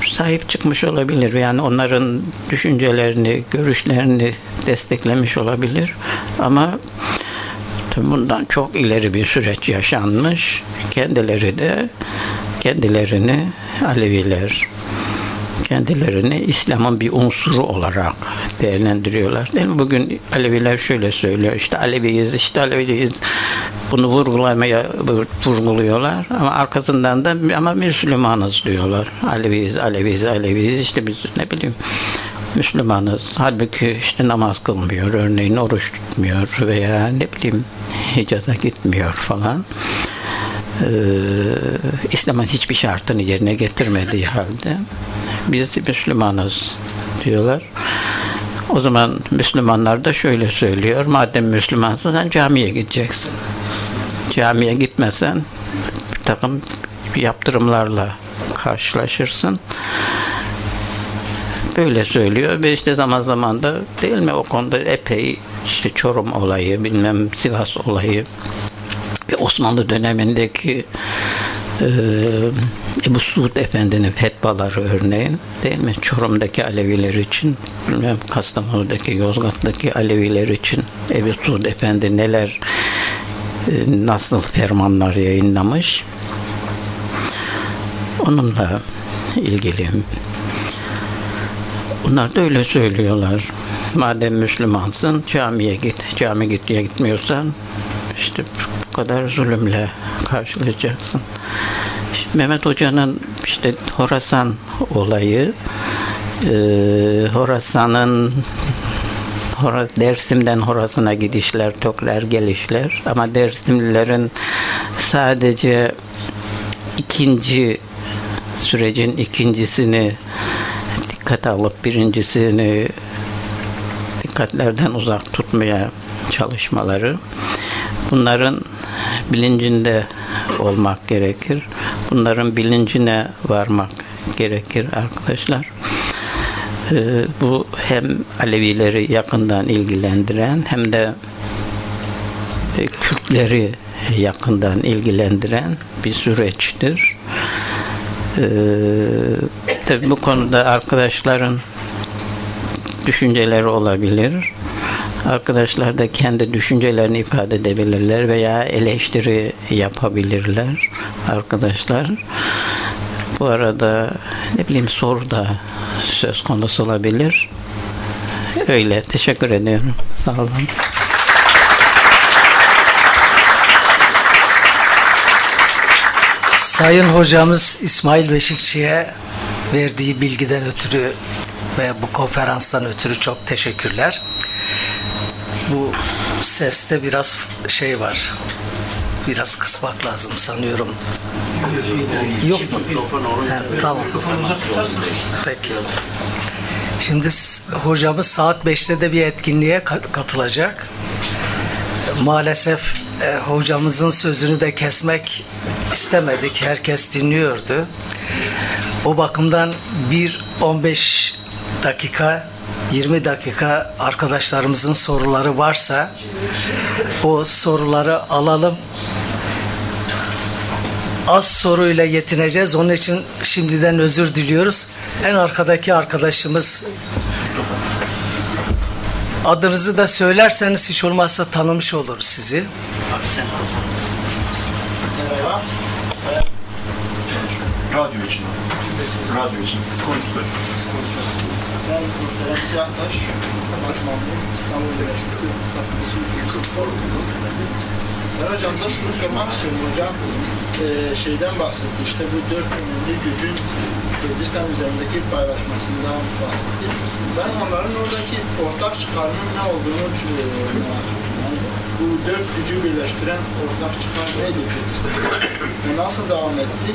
sahip çıkmış olabilir. Yani onların düşüncelerini, görüşlerini desteklemiş olabilir. Ama bundan çok ileri bir süreç yaşanmış. Kendileri de kendilerini Aleviler kendilerini İslam'ın bir unsuru olarak değerlendiriyorlar. Değil mi? Bugün Aleviler şöyle söylüyor. İşte Aleviyiz, işte Aleviyiz. Bunu vurgulamaya vurguluyorlar ama arkasından da ama Müslümanız diyorlar. Aleviyiz, Aleviyiz, Aleviyiz. İşte biz ne bileyim Müslümanız. Halbuki işte namaz kılmıyor, örneğin oruç tutmuyor veya ne bileyim Hicaz'a gitmiyor falan. Ee, İslam'ın hiçbir şartını yerine getirmediği halde biz Müslümanız diyorlar. O zaman Müslümanlar da şöyle söylüyor. Madem Müslümansın sen camiye gideceksin. Camiye gitmesen bir takım yaptırımlarla karşılaşırsın. Böyle söylüyor ve işte zaman zaman da değil mi o konuda epey işte Çorum olayı bilmem Sivas olayı ve Osmanlı dönemindeki e, Ebu Suud Efendi'nin fetvaları örneğin değil mi? Çorum'daki Aleviler için, bilmem Kastamonu'daki, Yozgat'taki Aleviler için Ebu Suud Efendi neler e, nasıl fermanlar yayınlamış onunla ilgili Bunlar da öyle söylüyorlar. Madem Müslümansın camiye git. Cami git diye gitmiyorsan işte kadar zulümle karşılayacaksın. Mehmet Hoca'nın işte Horasan olayı e, Horasan'ın Dersim'den Horasan'a gidişler, Tökler gelişler ama Dersimlilerin sadece ikinci sürecin ikincisini dikkate alıp birincisini dikkatlerden uzak tutmaya çalışmaları bunların bilincinde olmak gerekir. Bunların bilincine varmak gerekir arkadaşlar. Ee, bu hem Alevileri yakından ilgilendiren hem de e, Kürtleri yakından ilgilendiren bir süreçtir. Ee, tabii bu konuda arkadaşların düşünceleri olabilir. Arkadaşlar da kendi düşüncelerini ifade edebilirler veya eleştiri yapabilirler arkadaşlar. Bu arada ne bileyim soru da söz konusu olabilir. Öyle. Teşekkür ediyorum. Sağ olun. Sayın hocamız İsmail Beşikçi'ye verdiği bilgiden ötürü ve bu konferanstan ötürü çok teşekkürler. Bu seste biraz şey var. Biraz kısmak lazım sanıyorum. Yok mu? Ha, tamam. Peki. Şimdi hocamız saat 5'te de bir etkinliğe katılacak. Maalesef e, hocamızın sözünü de kesmek istemedik. Herkes dinliyordu. O bakımdan bir 15 dakika 20 dakika arkadaşlarımızın soruları varsa o soruları alalım. Az soruyla yetineceğiz. Onun için şimdiden özür diliyoruz. En arkadaki arkadaşımız adınızı da söylerseniz hiç olmazsa tanımış olur sizi. Radyo için. Radyo için. Siz. Ben Fakültesi Hukuk Forumu'nun. Ben hocamıza şunu sormak istiyorum hocam. Ee, şeyden bahsetti, işte bu dört önemli gücün Kürdistan üzerindeki paylaşmasından bahsetti. Ben onların oradaki ortak çıkarının ne olduğunu düşünüyorum. Yani bu dört gücü birleştiren ortak çıkar neydi Kürdistan? Ve nasıl devam etti?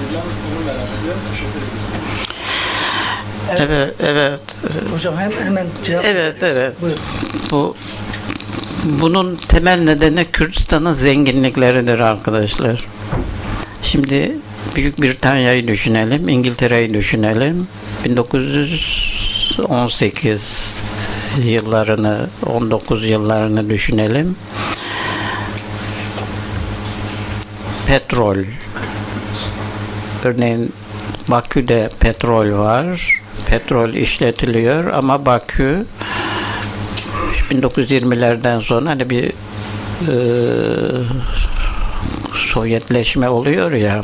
Hocam onu merak ediyorum. Teşekkür ederim. Evet, evet. Hocam hem, hemen cevap Evet, evet. Buyurun. Bu bunun temel nedeni Kürdistan'ın zenginlikleridir arkadaşlar. Şimdi Büyük Britanya'yı düşünelim, İngiltere'yi düşünelim. 1918 yıllarını, 19 yıllarını düşünelim. Petrol. Örneğin Bakü'de petrol var petrol işletiliyor ama Bakü 1920'lerden sonra hani bir e, Sovyetleşme oluyor ya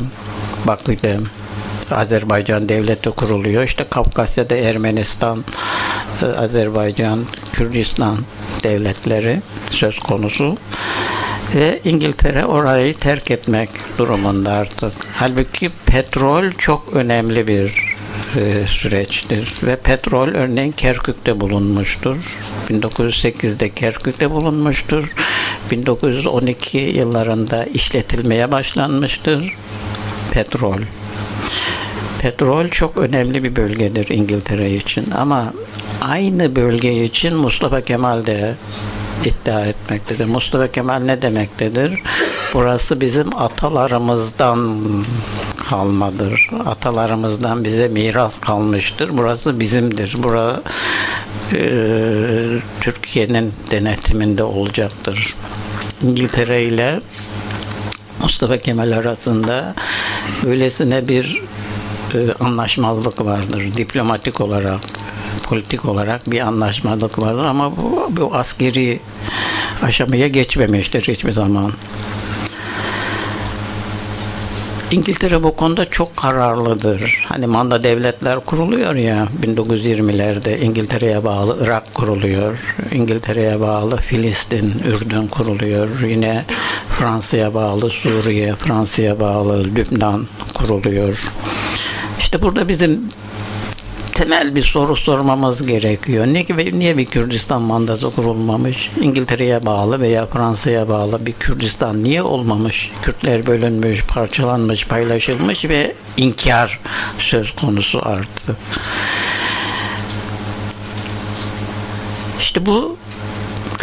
Bakü'de Azerbaycan devleti kuruluyor. İşte Kafkasya'da Ermenistan, e, Azerbaycan, Kürdistan devletleri söz konusu ve İngiltere orayı terk etmek durumunda artık. Halbuki petrol çok önemli bir e, süreçtir ve petrol örneğin Kerkük'te bulunmuştur. 1908'de Kerkük'te bulunmuştur. 1912 yıllarında işletilmeye başlanmıştır petrol. Petrol çok önemli bir bölgedir İngiltere için ama aynı bölge için Mustafa Kemal de iddia etmektedir. Mustafa Kemal ne demektedir? Burası bizim atalarımızdan kalmadır. Atalarımızdan bize miras kalmıştır. Burası bizimdir. Bura e, Türkiye'nin denetiminde olacaktır. İngiltere ile Mustafa Kemal arasında öylesine bir e, anlaşmazlık vardır. Diplomatik olarak, politik olarak bir anlaşmazlık vardır ama bu, bu askeri aşamaya geçmemiştir hiçbir zaman. İngiltere bu konuda çok kararlıdır. Hani manda devletler kuruluyor ya 1920'lerde İngiltere'ye bağlı Irak kuruluyor. İngiltere'ye bağlı Filistin, Ürdün kuruluyor. Yine Fransa'ya bağlı Suriye, Fransa'ya bağlı Lübnan kuruluyor. İşte burada bizim temel bir soru sormamız gerekiyor. Niye, niye bir Kürdistan mandası kurulmamış? İngiltere'ye bağlı veya Fransa'ya bağlı bir Kürdistan niye olmamış? Kürtler bölünmüş, parçalanmış, paylaşılmış ve inkar söz konusu arttı. İşte bu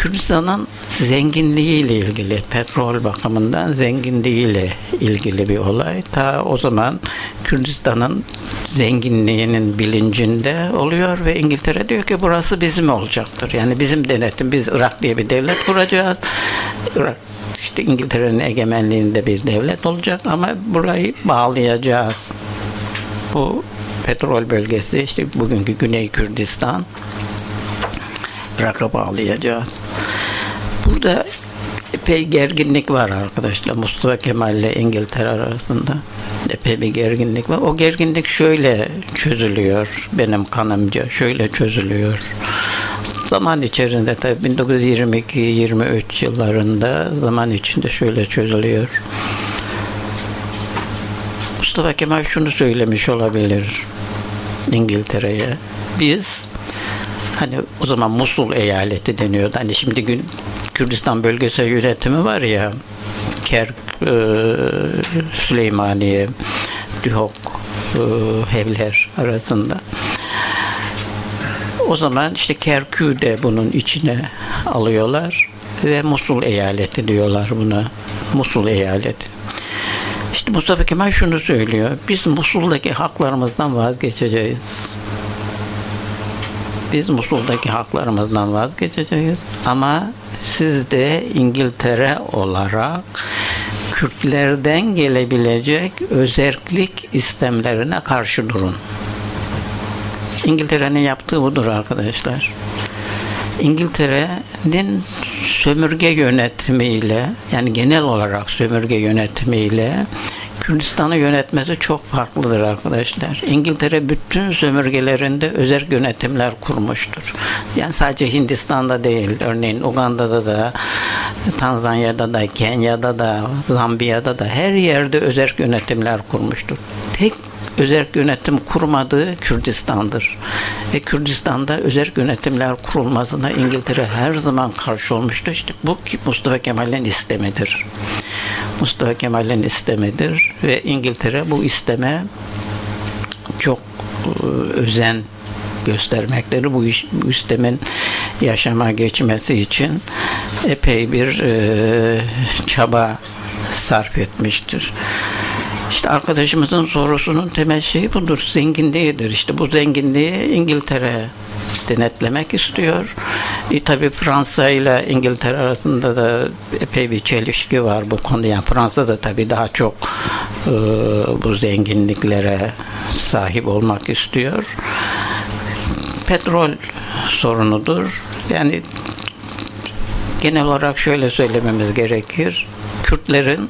Kürdistan'ın zenginliğiyle ilgili, petrol bakımından zenginliğiyle ilgili bir olay. Ta o zaman Kürdistan'ın zenginliğinin bilincinde oluyor ve İngiltere diyor ki burası bizim olacaktır. Yani bizim denetim, biz Irak diye bir devlet kuracağız. Irak işte İngiltere'nin egemenliğinde bir devlet olacak ama burayı bağlayacağız. Bu petrol bölgesi işte bugünkü Güney Kürdistan Irak'a bağlayacağız. Burada epey gerginlik var arkadaşlar Mustafa Kemal ile İngiltere arasında. Epey bir gerginlik var. O gerginlik şöyle çözülüyor benim kanımca. Şöyle çözülüyor. Zaman içerisinde tabi 1922-23 yıllarında zaman içinde şöyle çözülüyor. Mustafa Kemal şunu söylemiş olabilir İngiltere'ye. Biz hani o zaman Musul eyaleti deniyordu. Hani şimdi gün Kürdistan bölgesel yönetimi var ya Kerk, e, Süleymaniye, Dühok, e, Hevler arasında. O zaman işte Kerkü de bunun içine alıyorlar ve Musul eyaleti diyorlar buna. Musul eyaleti. İşte Mustafa Kemal şunu söylüyor. Biz Musul'daki haklarımızdan vazgeçeceğiz. Biz Musul'daki haklarımızdan vazgeçeceğiz. Ama siz de İngiltere olarak Kürtlerden gelebilecek özellik istemlerine karşı durun. İngiltere'nin yaptığı budur arkadaşlar. İngiltere'nin sömürge yönetimiyle yani genel olarak sömürge yönetimiyle Kürdistan'ı yönetmesi çok farklıdır arkadaşlar. İngiltere bütün sömürgelerinde özel yönetimler kurmuştur. Yani sadece Hindistan'da değil, örneğin Uganda'da da, Tanzanya'da da, Kenya'da da, Zambiya'da da her yerde özel yönetimler kurmuştur. Tek özel yönetim kurmadığı Kürdistan'dır. Ve Kürdistan'da özel yönetimler kurulmasına İngiltere her zaman karşı olmuştu. İşte bu Mustafa Kemal'in istemidir. Mustafa Kemal'in istemidir ve İngiltere bu isteme çok e, özen göstermekleri bu, iş, bu istemin yaşama geçmesi için epey bir e, çaba sarf etmiştir. İşte arkadaşımızın sorusunun temel şeyi budur. Zenginliğidir. İşte bu zenginliği İngiltere denetlemek istiyor. E, tabii Fransa ile İngiltere arasında da epey bir çelişki var bu konuda. Yani Fransa da tabii daha çok e, bu zenginliklere sahip olmak istiyor. Petrol sorunudur. Yani genel olarak şöyle söylememiz gerekir. Kürtlerin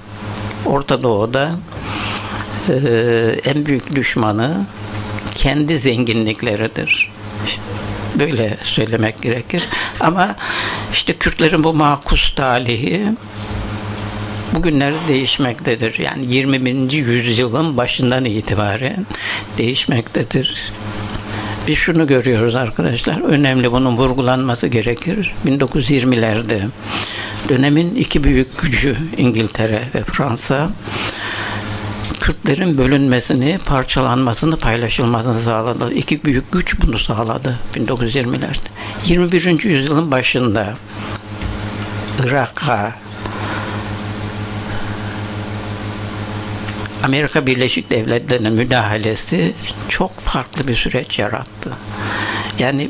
Orta Doğu'da e, en büyük düşmanı kendi zenginlikleridir böyle söylemek gerekir. Ama işte Kürtlerin bu makus talihi bugünlerde değişmektedir. Yani 21. yüzyılın başından itibaren değişmektedir. Biz şunu görüyoruz arkadaşlar. Önemli bunun vurgulanması gerekir. 1920'lerde dönemin iki büyük gücü İngiltere ve Fransa Kürtlerin bölünmesini, parçalanmasını, paylaşılmasını sağladı. İki büyük güç bunu sağladı 1920'lerde. 21. yüzyılın başında Irak'a Amerika Birleşik Devletleri'nin müdahalesi çok farklı bir süreç yarattı. Yani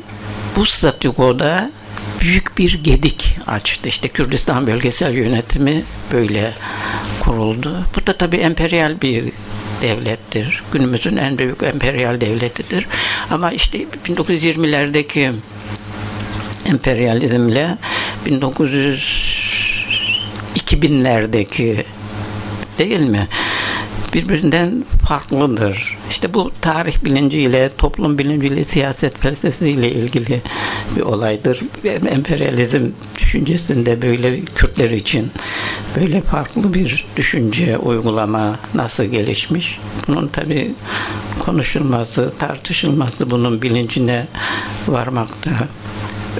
bu statükoda büyük bir gedik açtı. İşte Kürdistan bölgesel yönetimi böyle kuruldu. Bu da tabii emperyal bir devlettir. Günümüzün en büyük emperyal devletidir. Ama işte 1920'lerdeki emperyalizmle 1900 2000'lerdeki değil mi? Birbirinden farklıdır. İşte bu tarih bilinciyle, toplum bilinciyle, siyaset felsefesiyle ilgili bir olaydır. Emperyalizm düşüncesinde böyle Kürtler için böyle farklı bir düşünce, uygulama nasıl gelişmiş? Bunun tabi konuşulması, tartışılması, bunun bilincine varmak da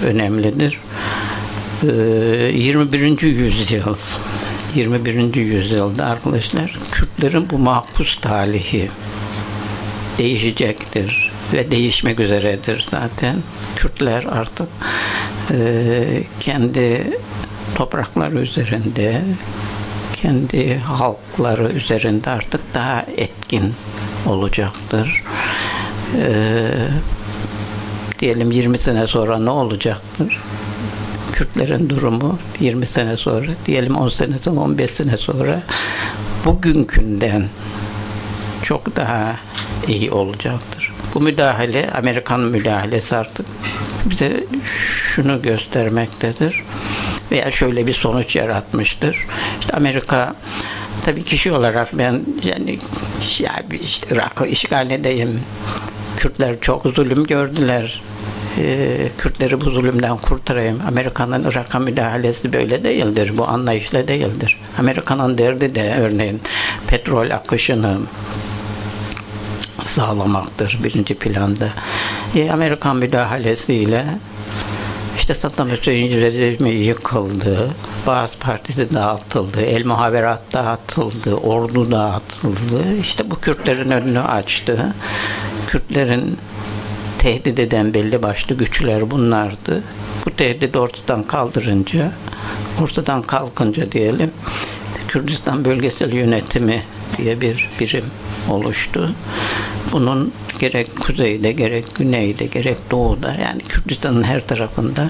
önemlidir. 21. Ee, yüzyıl 21. yüzyılda arkadaşlar Kürtlerin bu mahpus talihi değişecektir ve değişmek üzeredir zaten. Kürtler artık e, kendi toprakları üzerinde kendi halkları üzerinde artık daha etkin olacaktır. E, diyelim 20 sene sonra ne olacaktır? Kürtlerin durumu 20 sene sonra, diyelim 10 sene sonra, 15 sene sonra bugünkünden çok daha iyi olacaktır. Bu müdahale, Amerikan müdahalesi artık bize şunu göstermektedir veya şöyle bir sonuç yaratmıştır. İşte Amerika tabii kişi olarak ben yani ya işte Irak'ı işgal edeyim. Kürtler çok zulüm gördüler e, Kürtleri bu zulümden kurtarayım. Amerika'nın Irak'a müdahalesi böyle değildir. Bu anlayışla değildir. Amerika'nın derdi de örneğin petrol akışını sağlamaktır birinci planda. E, Amerikan müdahalesiyle işte Saddam Hüseyin rejimi yıkıldı. Bazı Partisi dağıtıldı. El muhaberat dağıtıldı. Ordu dağıtıldı. İşte bu Kürtlerin önünü açtı. Kürtlerin tehdit eden belli başlı güçler bunlardı. Bu tehdit ortadan kaldırınca, ortadan kalkınca diyelim, Kürdistan Bölgesel Yönetimi diye bir birim oluştu. Bunun gerek kuzeyde, gerek güneyde, gerek doğuda yani Kürdistan'ın her tarafında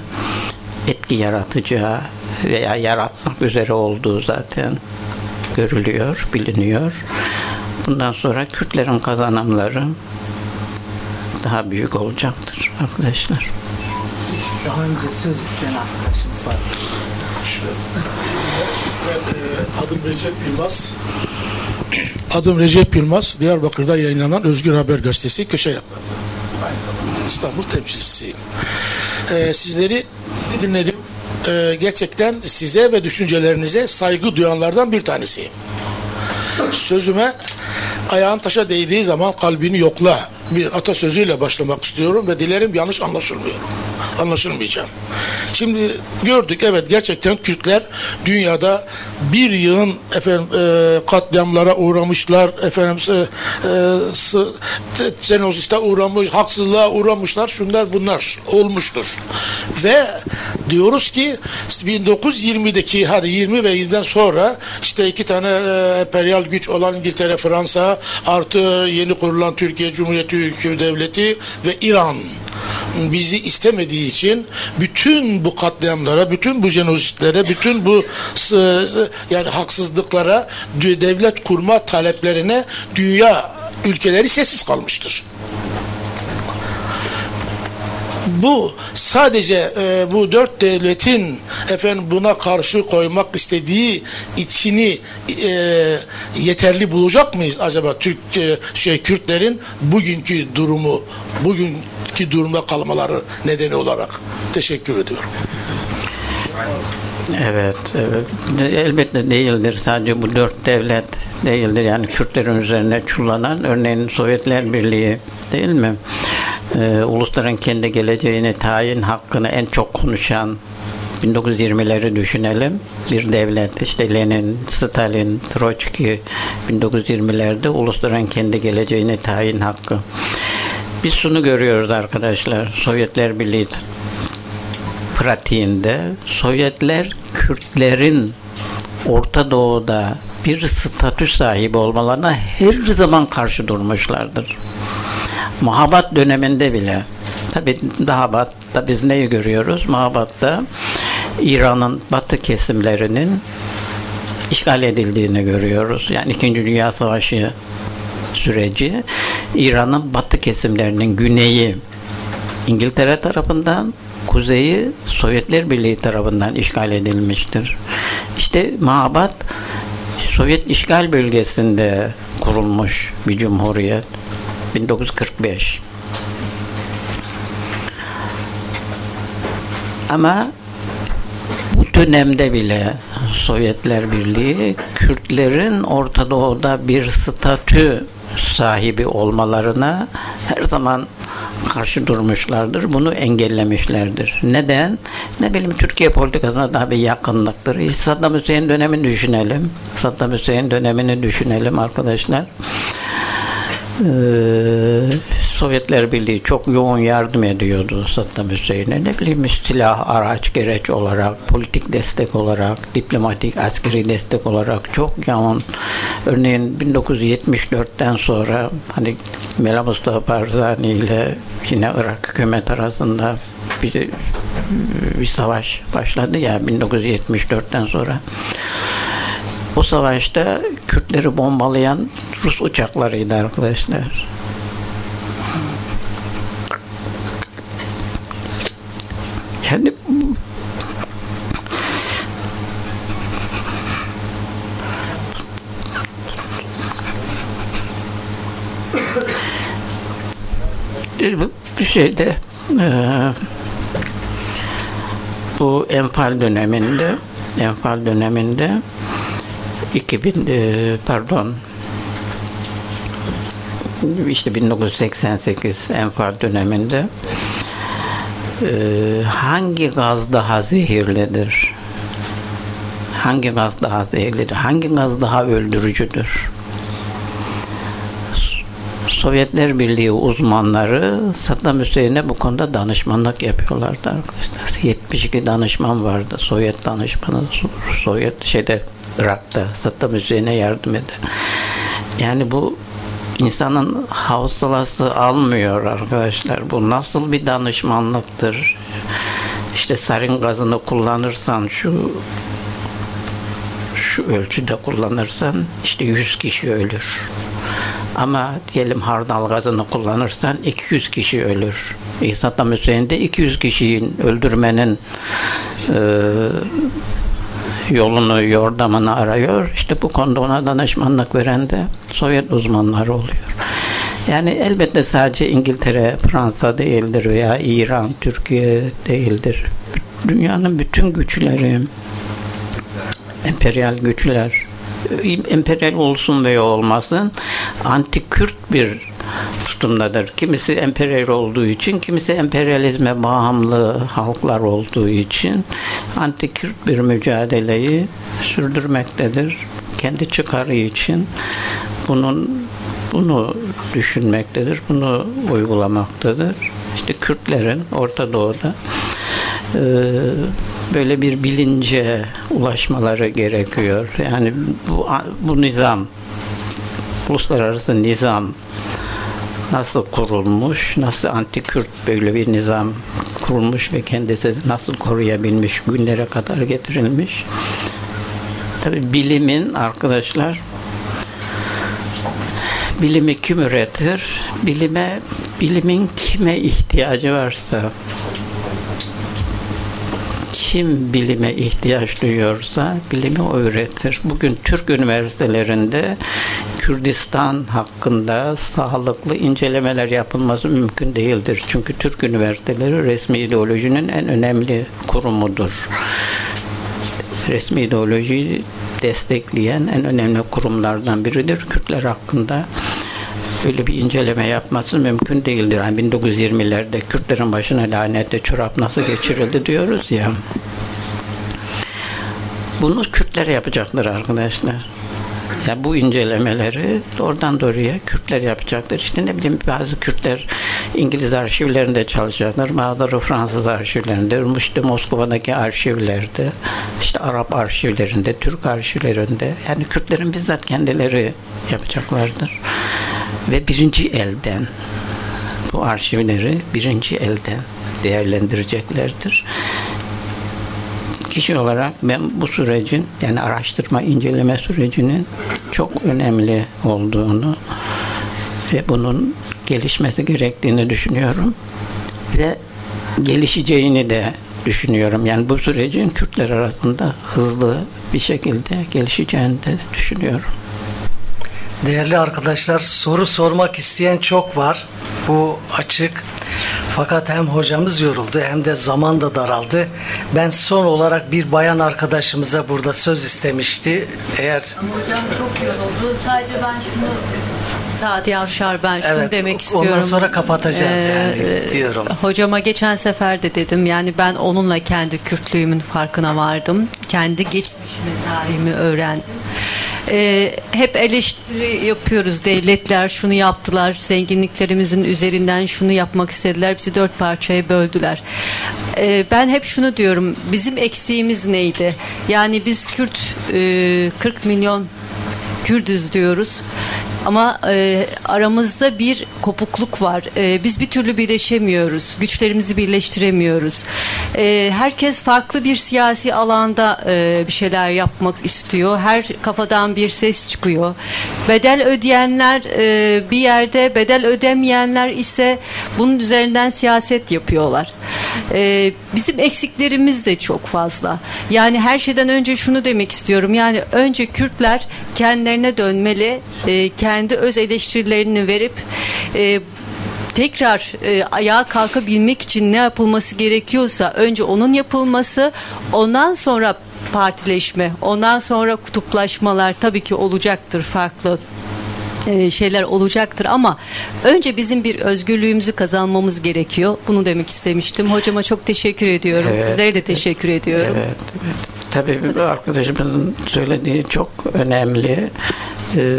etki yaratacağı veya yaratmak üzere olduğu zaten görülüyor, biliniyor. Bundan sonra Kürtlerin kazanımları daha büyük olacaktır arkadaşlar. Daha önce söz isteyen arkadaşımız var. Ben, adım Recep Yılmaz. Adım Recep Yılmaz. Diyarbakır'da yayınlanan Özgür Haber Gazetesi köşe yapma. İstanbul temsilcisiyim. E, sizleri dinledim. E, gerçekten size ve düşüncelerinize saygı duyanlardan bir tanesiyim. Sözüme ayağın taşa değdiği zaman kalbini yokla bir atasözüyle başlamak istiyorum ve dilerim yanlış anlaşılmıyor. Anlaşılmayacağım. Şimdi gördük evet gerçekten Kürtler dünyada bir yığın efendim e, katliamlara uğramışlar efendim e, e, senoziste uğramış, haksızlığa uğramışlar, şunlar bunlar olmuştur. Ve diyoruz ki 1920'deki hadi 20 ve 20'den sonra işte iki tane e, emperyal güç olan İngiltere, Fransa artı yeni kurulan Türkiye Cumhuriyeti Devleti ve İran bizi istemediği için bütün bu katliamlara, bütün bu jenositlere, bütün bu yani haksızlıklara devlet kurma taleplerine dünya ülkeleri sessiz kalmıştır bu sadece e, bu dört devletin efendim buna karşı koymak istediği içini e, yeterli bulacak mıyız acaba Türk e, şey Kürtlerin bugünkü durumu bugünkü durumda kalmaları nedeni olarak teşekkür ediyorum. Evet, evet. Elbette değildir. Sadece bu dört devlet değildir. Yani Kürtlerin üzerine çullanan örneğin Sovyetler Birliği değil mi? Ee, ulusların kendi geleceğini tayin hakkını en çok konuşan 1920'leri düşünelim. Bir devlet işte Lenin, Stalin, Troçki 1920'lerde ulusların kendi geleceğini tayin hakkı. Biz şunu görüyoruz arkadaşlar. Sovyetler Birliği pratiğinde Sovyetler Kürtlerin Orta Doğu'da bir statü sahibi olmalarına her zaman karşı durmuşlardır. Mahabat döneminde bile tabi Mahabat'ta biz neyi görüyoruz? Mahabat'ta İran'ın batı kesimlerinin işgal edildiğini görüyoruz. Yani İkinci Dünya Savaşı süreci İran'ın batı kesimlerinin güneyi İngiltere tarafından kuzeyi Sovyetler Birliği tarafından işgal edilmiştir. İşte Mabat Sovyet işgal bölgesinde kurulmuş bir cumhuriyet. 1945. Ama bu dönemde bile Sovyetler Birliği Kürtlerin Orta Doğu'da bir statü sahibi olmalarına her zaman karşı durmuşlardır. Bunu engellemişlerdir. Neden? Ne bileyim Türkiye politikasına daha bir yakınlıktır. Saddam Hüseyin dönemini düşünelim. Saddam Hüseyin dönemini düşünelim arkadaşlar. Ee, Sovyetler Birliği çok yoğun yardım ediyordu Saddam Hüseyin'e. Ne bileyim silah, araç, gereç olarak, politik destek olarak, diplomatik, askeri destek olarak çok yoğun. Örneğin 1974'ten sonra hani Mela Mustafa Barzani ile yine Irak hükümet arasında bir, bir savaş başladı ya 1974'ten sonra. O savaşta Kürtleri bombalayan Rus uçaklarıydı arkadaşlar. Bir şeyde e, bu enfal döneminde enfal döneminde 2000 e, pardon işte 1988 enfal döneminde e, hangi gaz daha zehirlidir? Hangi gaz daha zehirlidir? Hangi gaz daha öldürücüdür? Sovyetler Birliği uzmanları Saddam Hüseyin'e bu konuda danışmanlık yapıyorlardı arkadaşlar. 72 danışman vardı. Sovyet danışmanı, Sovyet şeyde Irak'ta Saddam Hüseyin'e yardım eder. Yani bu insanın hafızası almıyor arkadaşlar. Bu nasıl bir danışmanlıktır? İşte sarin gazını kullanırsan şu şu ölçüde kullanırsan işte 100 kişi ölür. Ama diyelim hardal gazını kullanırsan 200 kişi ölür. E, Saddam Hüseyin de 200 kişiyi öldürmenin e, yolunu, yordamını arıyor. İşte bu konuda ona danışmanlık veren de Sovyet uzmanları oluyor. Yani elbette sadece İngiltere, Fransa değildir veya İran, Türkiye değildir. Dünyanın bütün güçleri, emperyal güçler, emperyal olsun veya olmasın, anti-Kürt bir tutumdadır. Kimisi emperyal olduğu için, kimisi emperyalizme bağımlı halklar olduğu için anti-Kürt bir mücadeleyi sürdürmektedir. Kendi çıkarı için bunun bunu düşünmektedir, bunu uygulamaktadır. İşte Kürtlerin Orta Doğu'da e, böyle bir bilince ulaşmaları gerekiyor. Yani bu, bu nizam, uluslararası nizam nasıl kurulmuş, nasıl anti-Kürt böyle bir nizam kurulmuş ve kendisi nasıl koruyabilmiş, günlere kadar getirilmiş. Tabi bilimin arkadaşlar bilimi kim üretir? Bilime, bilimin kime ihtiyacı varsa kim bilime ihtiyaç duyuyorsa bilimi o üretir. Bugün Türk üniversitelerinde Kürdistan hakkında sağlıklı incelemeler yapılması mümkün değildir. Çünkü Türk üniversiteleri resmi ideolojinin en önemli kurumudur. Resmi ideolojiyi destekleyen en önemli kurumlardan biridir. Kürtler hakkında öyle bir inceleme yapması mümkün değildir. Yani 1920'lerde Kürtlerin başına lanette çorap nasıl geçirildi diyoruz ya. Bunu Kürtler yapacaklar arkadaşlar. Ya bu incelemeleri doğrudan doğruya Kürtler yapacaktır. İşte ne bileyim bazı Kürtler İngiliz arşivlerinde çalışacaklar. Bazıları Fransız arşivlerinde, işte Moskova'daki arşivlerde, işte Arap arşivlerinde, Türk arşivlerinde. Yani Kürtlerin bizzat kendileri yapacaklardır. Ve birinci elden bu arşivleri birinci elden değerlendireceklerdir. Kişi olarak ben bu sürecin yani araştırma inceleme sürecinin çok önemli olduğunu ve bunun gelişmesi gerektiğini düşünüyorum ve gelişeceğini de düşünüyorum. Yani bu sürecin Kürtler arasında hızlı bir şekilde gelişeceğini de düşünüyorum. Değerli arkadaşlar soru sormak isteyen çok var. Bu açık. Fakat hem hocamız yoruldu hem de zaman da daraldı. Ben son olarak bir bayan arkadaşımıza burada söz istemişti. Eğer Hocam çok yoruldu. Sadece ben şunu Saat Yavşar ben şunu Evet, demek ondan istiyorum. sonra kapatacağız yani, Ee, diyorum. Hocama geçen sefer de dedim yani ben onunla kendi Kürtlüğümün farkına vardım. Kendi geçmişimi, tarihimi öğrendim. Ee, hep eleştiri yapıyoruz. Devletler şunu yaptılar. Zenginliklerimizin üzerinden şunu yapmak istediler. Bizi dört parçaya böldüler. Ee, ben hep şunu diyorum. Bizim eksiğimiz neydi? Yani biz Kürt e, 40 milyon Kürdüz diyoruz. Ama e, aramızda bir kopukluk var. E, biz bir türlü birleşemiyoruz. Güçlerimizi birleştiremiyoruz. E, herkes farklı bir siyasi alanda e, bir şeyler yapmak istiyor. Her kafadan bir ses çıkıyor. Bedel ödeyenler e, bir yerde, bedel ödemeyenler ise bunun üzerinden siyaset yapıyorlar. E, bizim eksiklerimiz de çok fazla. Yani her şeyden önce şunu demek istiyorum. Yani önce Kürtler kendilerine dönmeli, e, kendi öz eleştirilerini verip e, tekrar e, ayağa kalkabilmek için ne yapılması gerekiyorsa önce onun yapılması, ondan sonra partileşme, ondan sonra kutuplaşmalar tabii ki olacaktır farklı şeyler olacaktır ama önce bizim bir özgürlüğümüzü kazanmamız gerekiyor. Bunu demek istemiştim. Hocama çok teşekkür ediyorum. Evet. Sizlere de teşekkür ediyorum. Evet, evet. Tabii bu arkadaşımın söylediği çok önemli. Ee,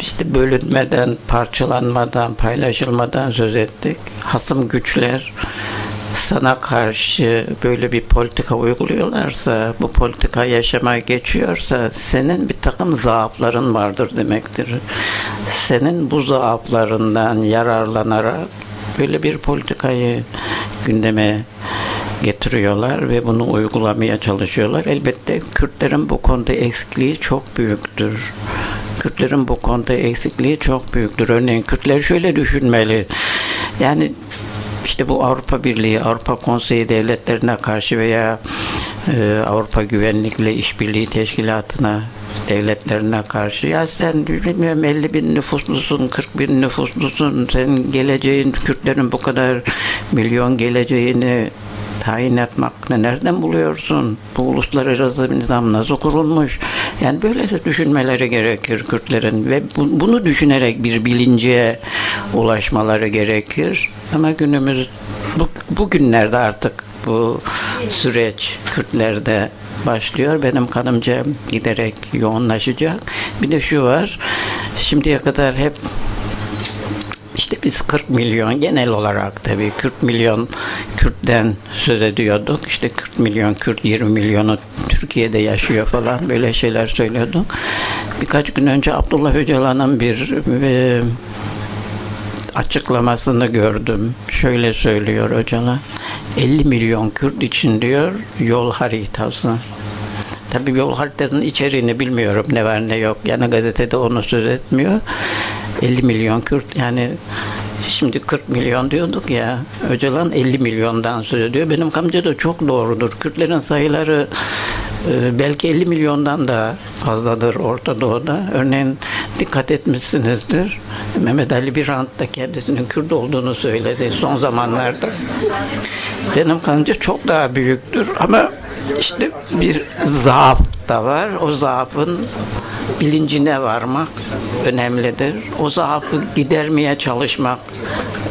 işte bölünmeden, parçalanmadan, paylaşılmadan söz ettik. Hasım güçler sana karşı böyle bir politika uyguluyorlarsa, bu politika yaşamaya geçiyorsa senin bir takım zaafların vardır demektir. Senin bu zaaflarından yararlanarak böyle bir politikayı gündeme getiriyorlar ve bunu uygulamaya çalışıyorlar. Elbette Kürtlerin bu konuda eksikliği çok büyüktür. Kürtlerin bu konuda eksikliği çok büyüktür. Örneğin Kürtler şöyle düşünmeli. Yani işte bu Avrupa Birliği, Avrupa Konseyi devletlerine karşı veya e, Avrupa Güvenlikle İşbirliği Teşkilatı'na devletlerine karşı ya sen bilmiyorum 50 bin nüfuslusun 40 bin nüfuslusun senin geleceğin Kürtlerin bu kadar milyon geleceğini tayin etmek nereden buluyorsun? Bu uluslararası nizam nasıl kurulmuş? Yani böyle düşünmeleri gerekir Kürtlerin ve bu, bunu düşünerek bir bilince ulaşmaları gerekir. Ama günümüz bu, bugünlerde artık bu süreç Kürtlerde başlıyor. Benim kanımca giderek yoğunlaşacak. Bir de şu var. Şimdiye kadar hep işte biz 40 milyon genel olarak tabii 40 milyon Kürt'ten söz ediyorduk. İşte 40 milyon Kürt 20 milyonu Türkiye'de yaşıyor falan böyle şeyler söylüyorduk. Birkaç gün önce Abdullah Öcalan'ın bir e, açıklamasını gördüm. Şöyle söylüyor Öcalan. 50 milyon Kürt için diyor yol haritası. Tabii yol haritasının içeriğini bilmiyorum ne var ne yok. Yani gazetede onu söz etmiyor. 50 milyon Kürt yani şimdi 40 milyon diyorduk ya Öcalan 50 milyondan söz ediyor. Benim kamca da çok doğrudur. Kürtlerin sayıları e, belki 50 milyondan da fazladır Orta Doğu'da. Örneğin dikkat etmişsinizdir. Mehmet Ali Birant da kendisinin Kürt olduğunu söyledi son zamanlarda. Benim kanca çok daha büyüktür ama işte bir zaaf da var. O zaafın bilincine varmak önemlidir. O zaafı gidermeye çalışmak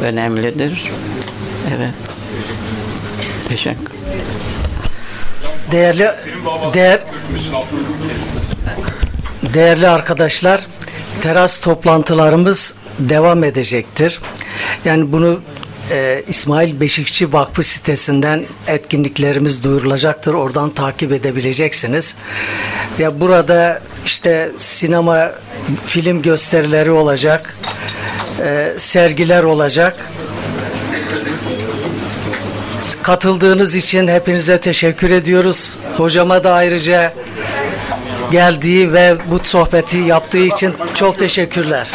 önemlidir. Evet. Teşekkür. değerli değer, değerli arkadaşlar teras toplantılarımız devam edecektir. Yani bunu e, İsmail Beşikçi Vakfı sitesinden etkinliklerimiz duyurulacaktır. Oradan takip edebileceksiniz. Ya burada işte sinema film gösterileri olacak. e, sergiler olacak. katıldığınız için hepinize teşekkür ediyoruz. Hocama da ayrıca geldiği ve bu sohbeti yaptığı için çok teşekkürler.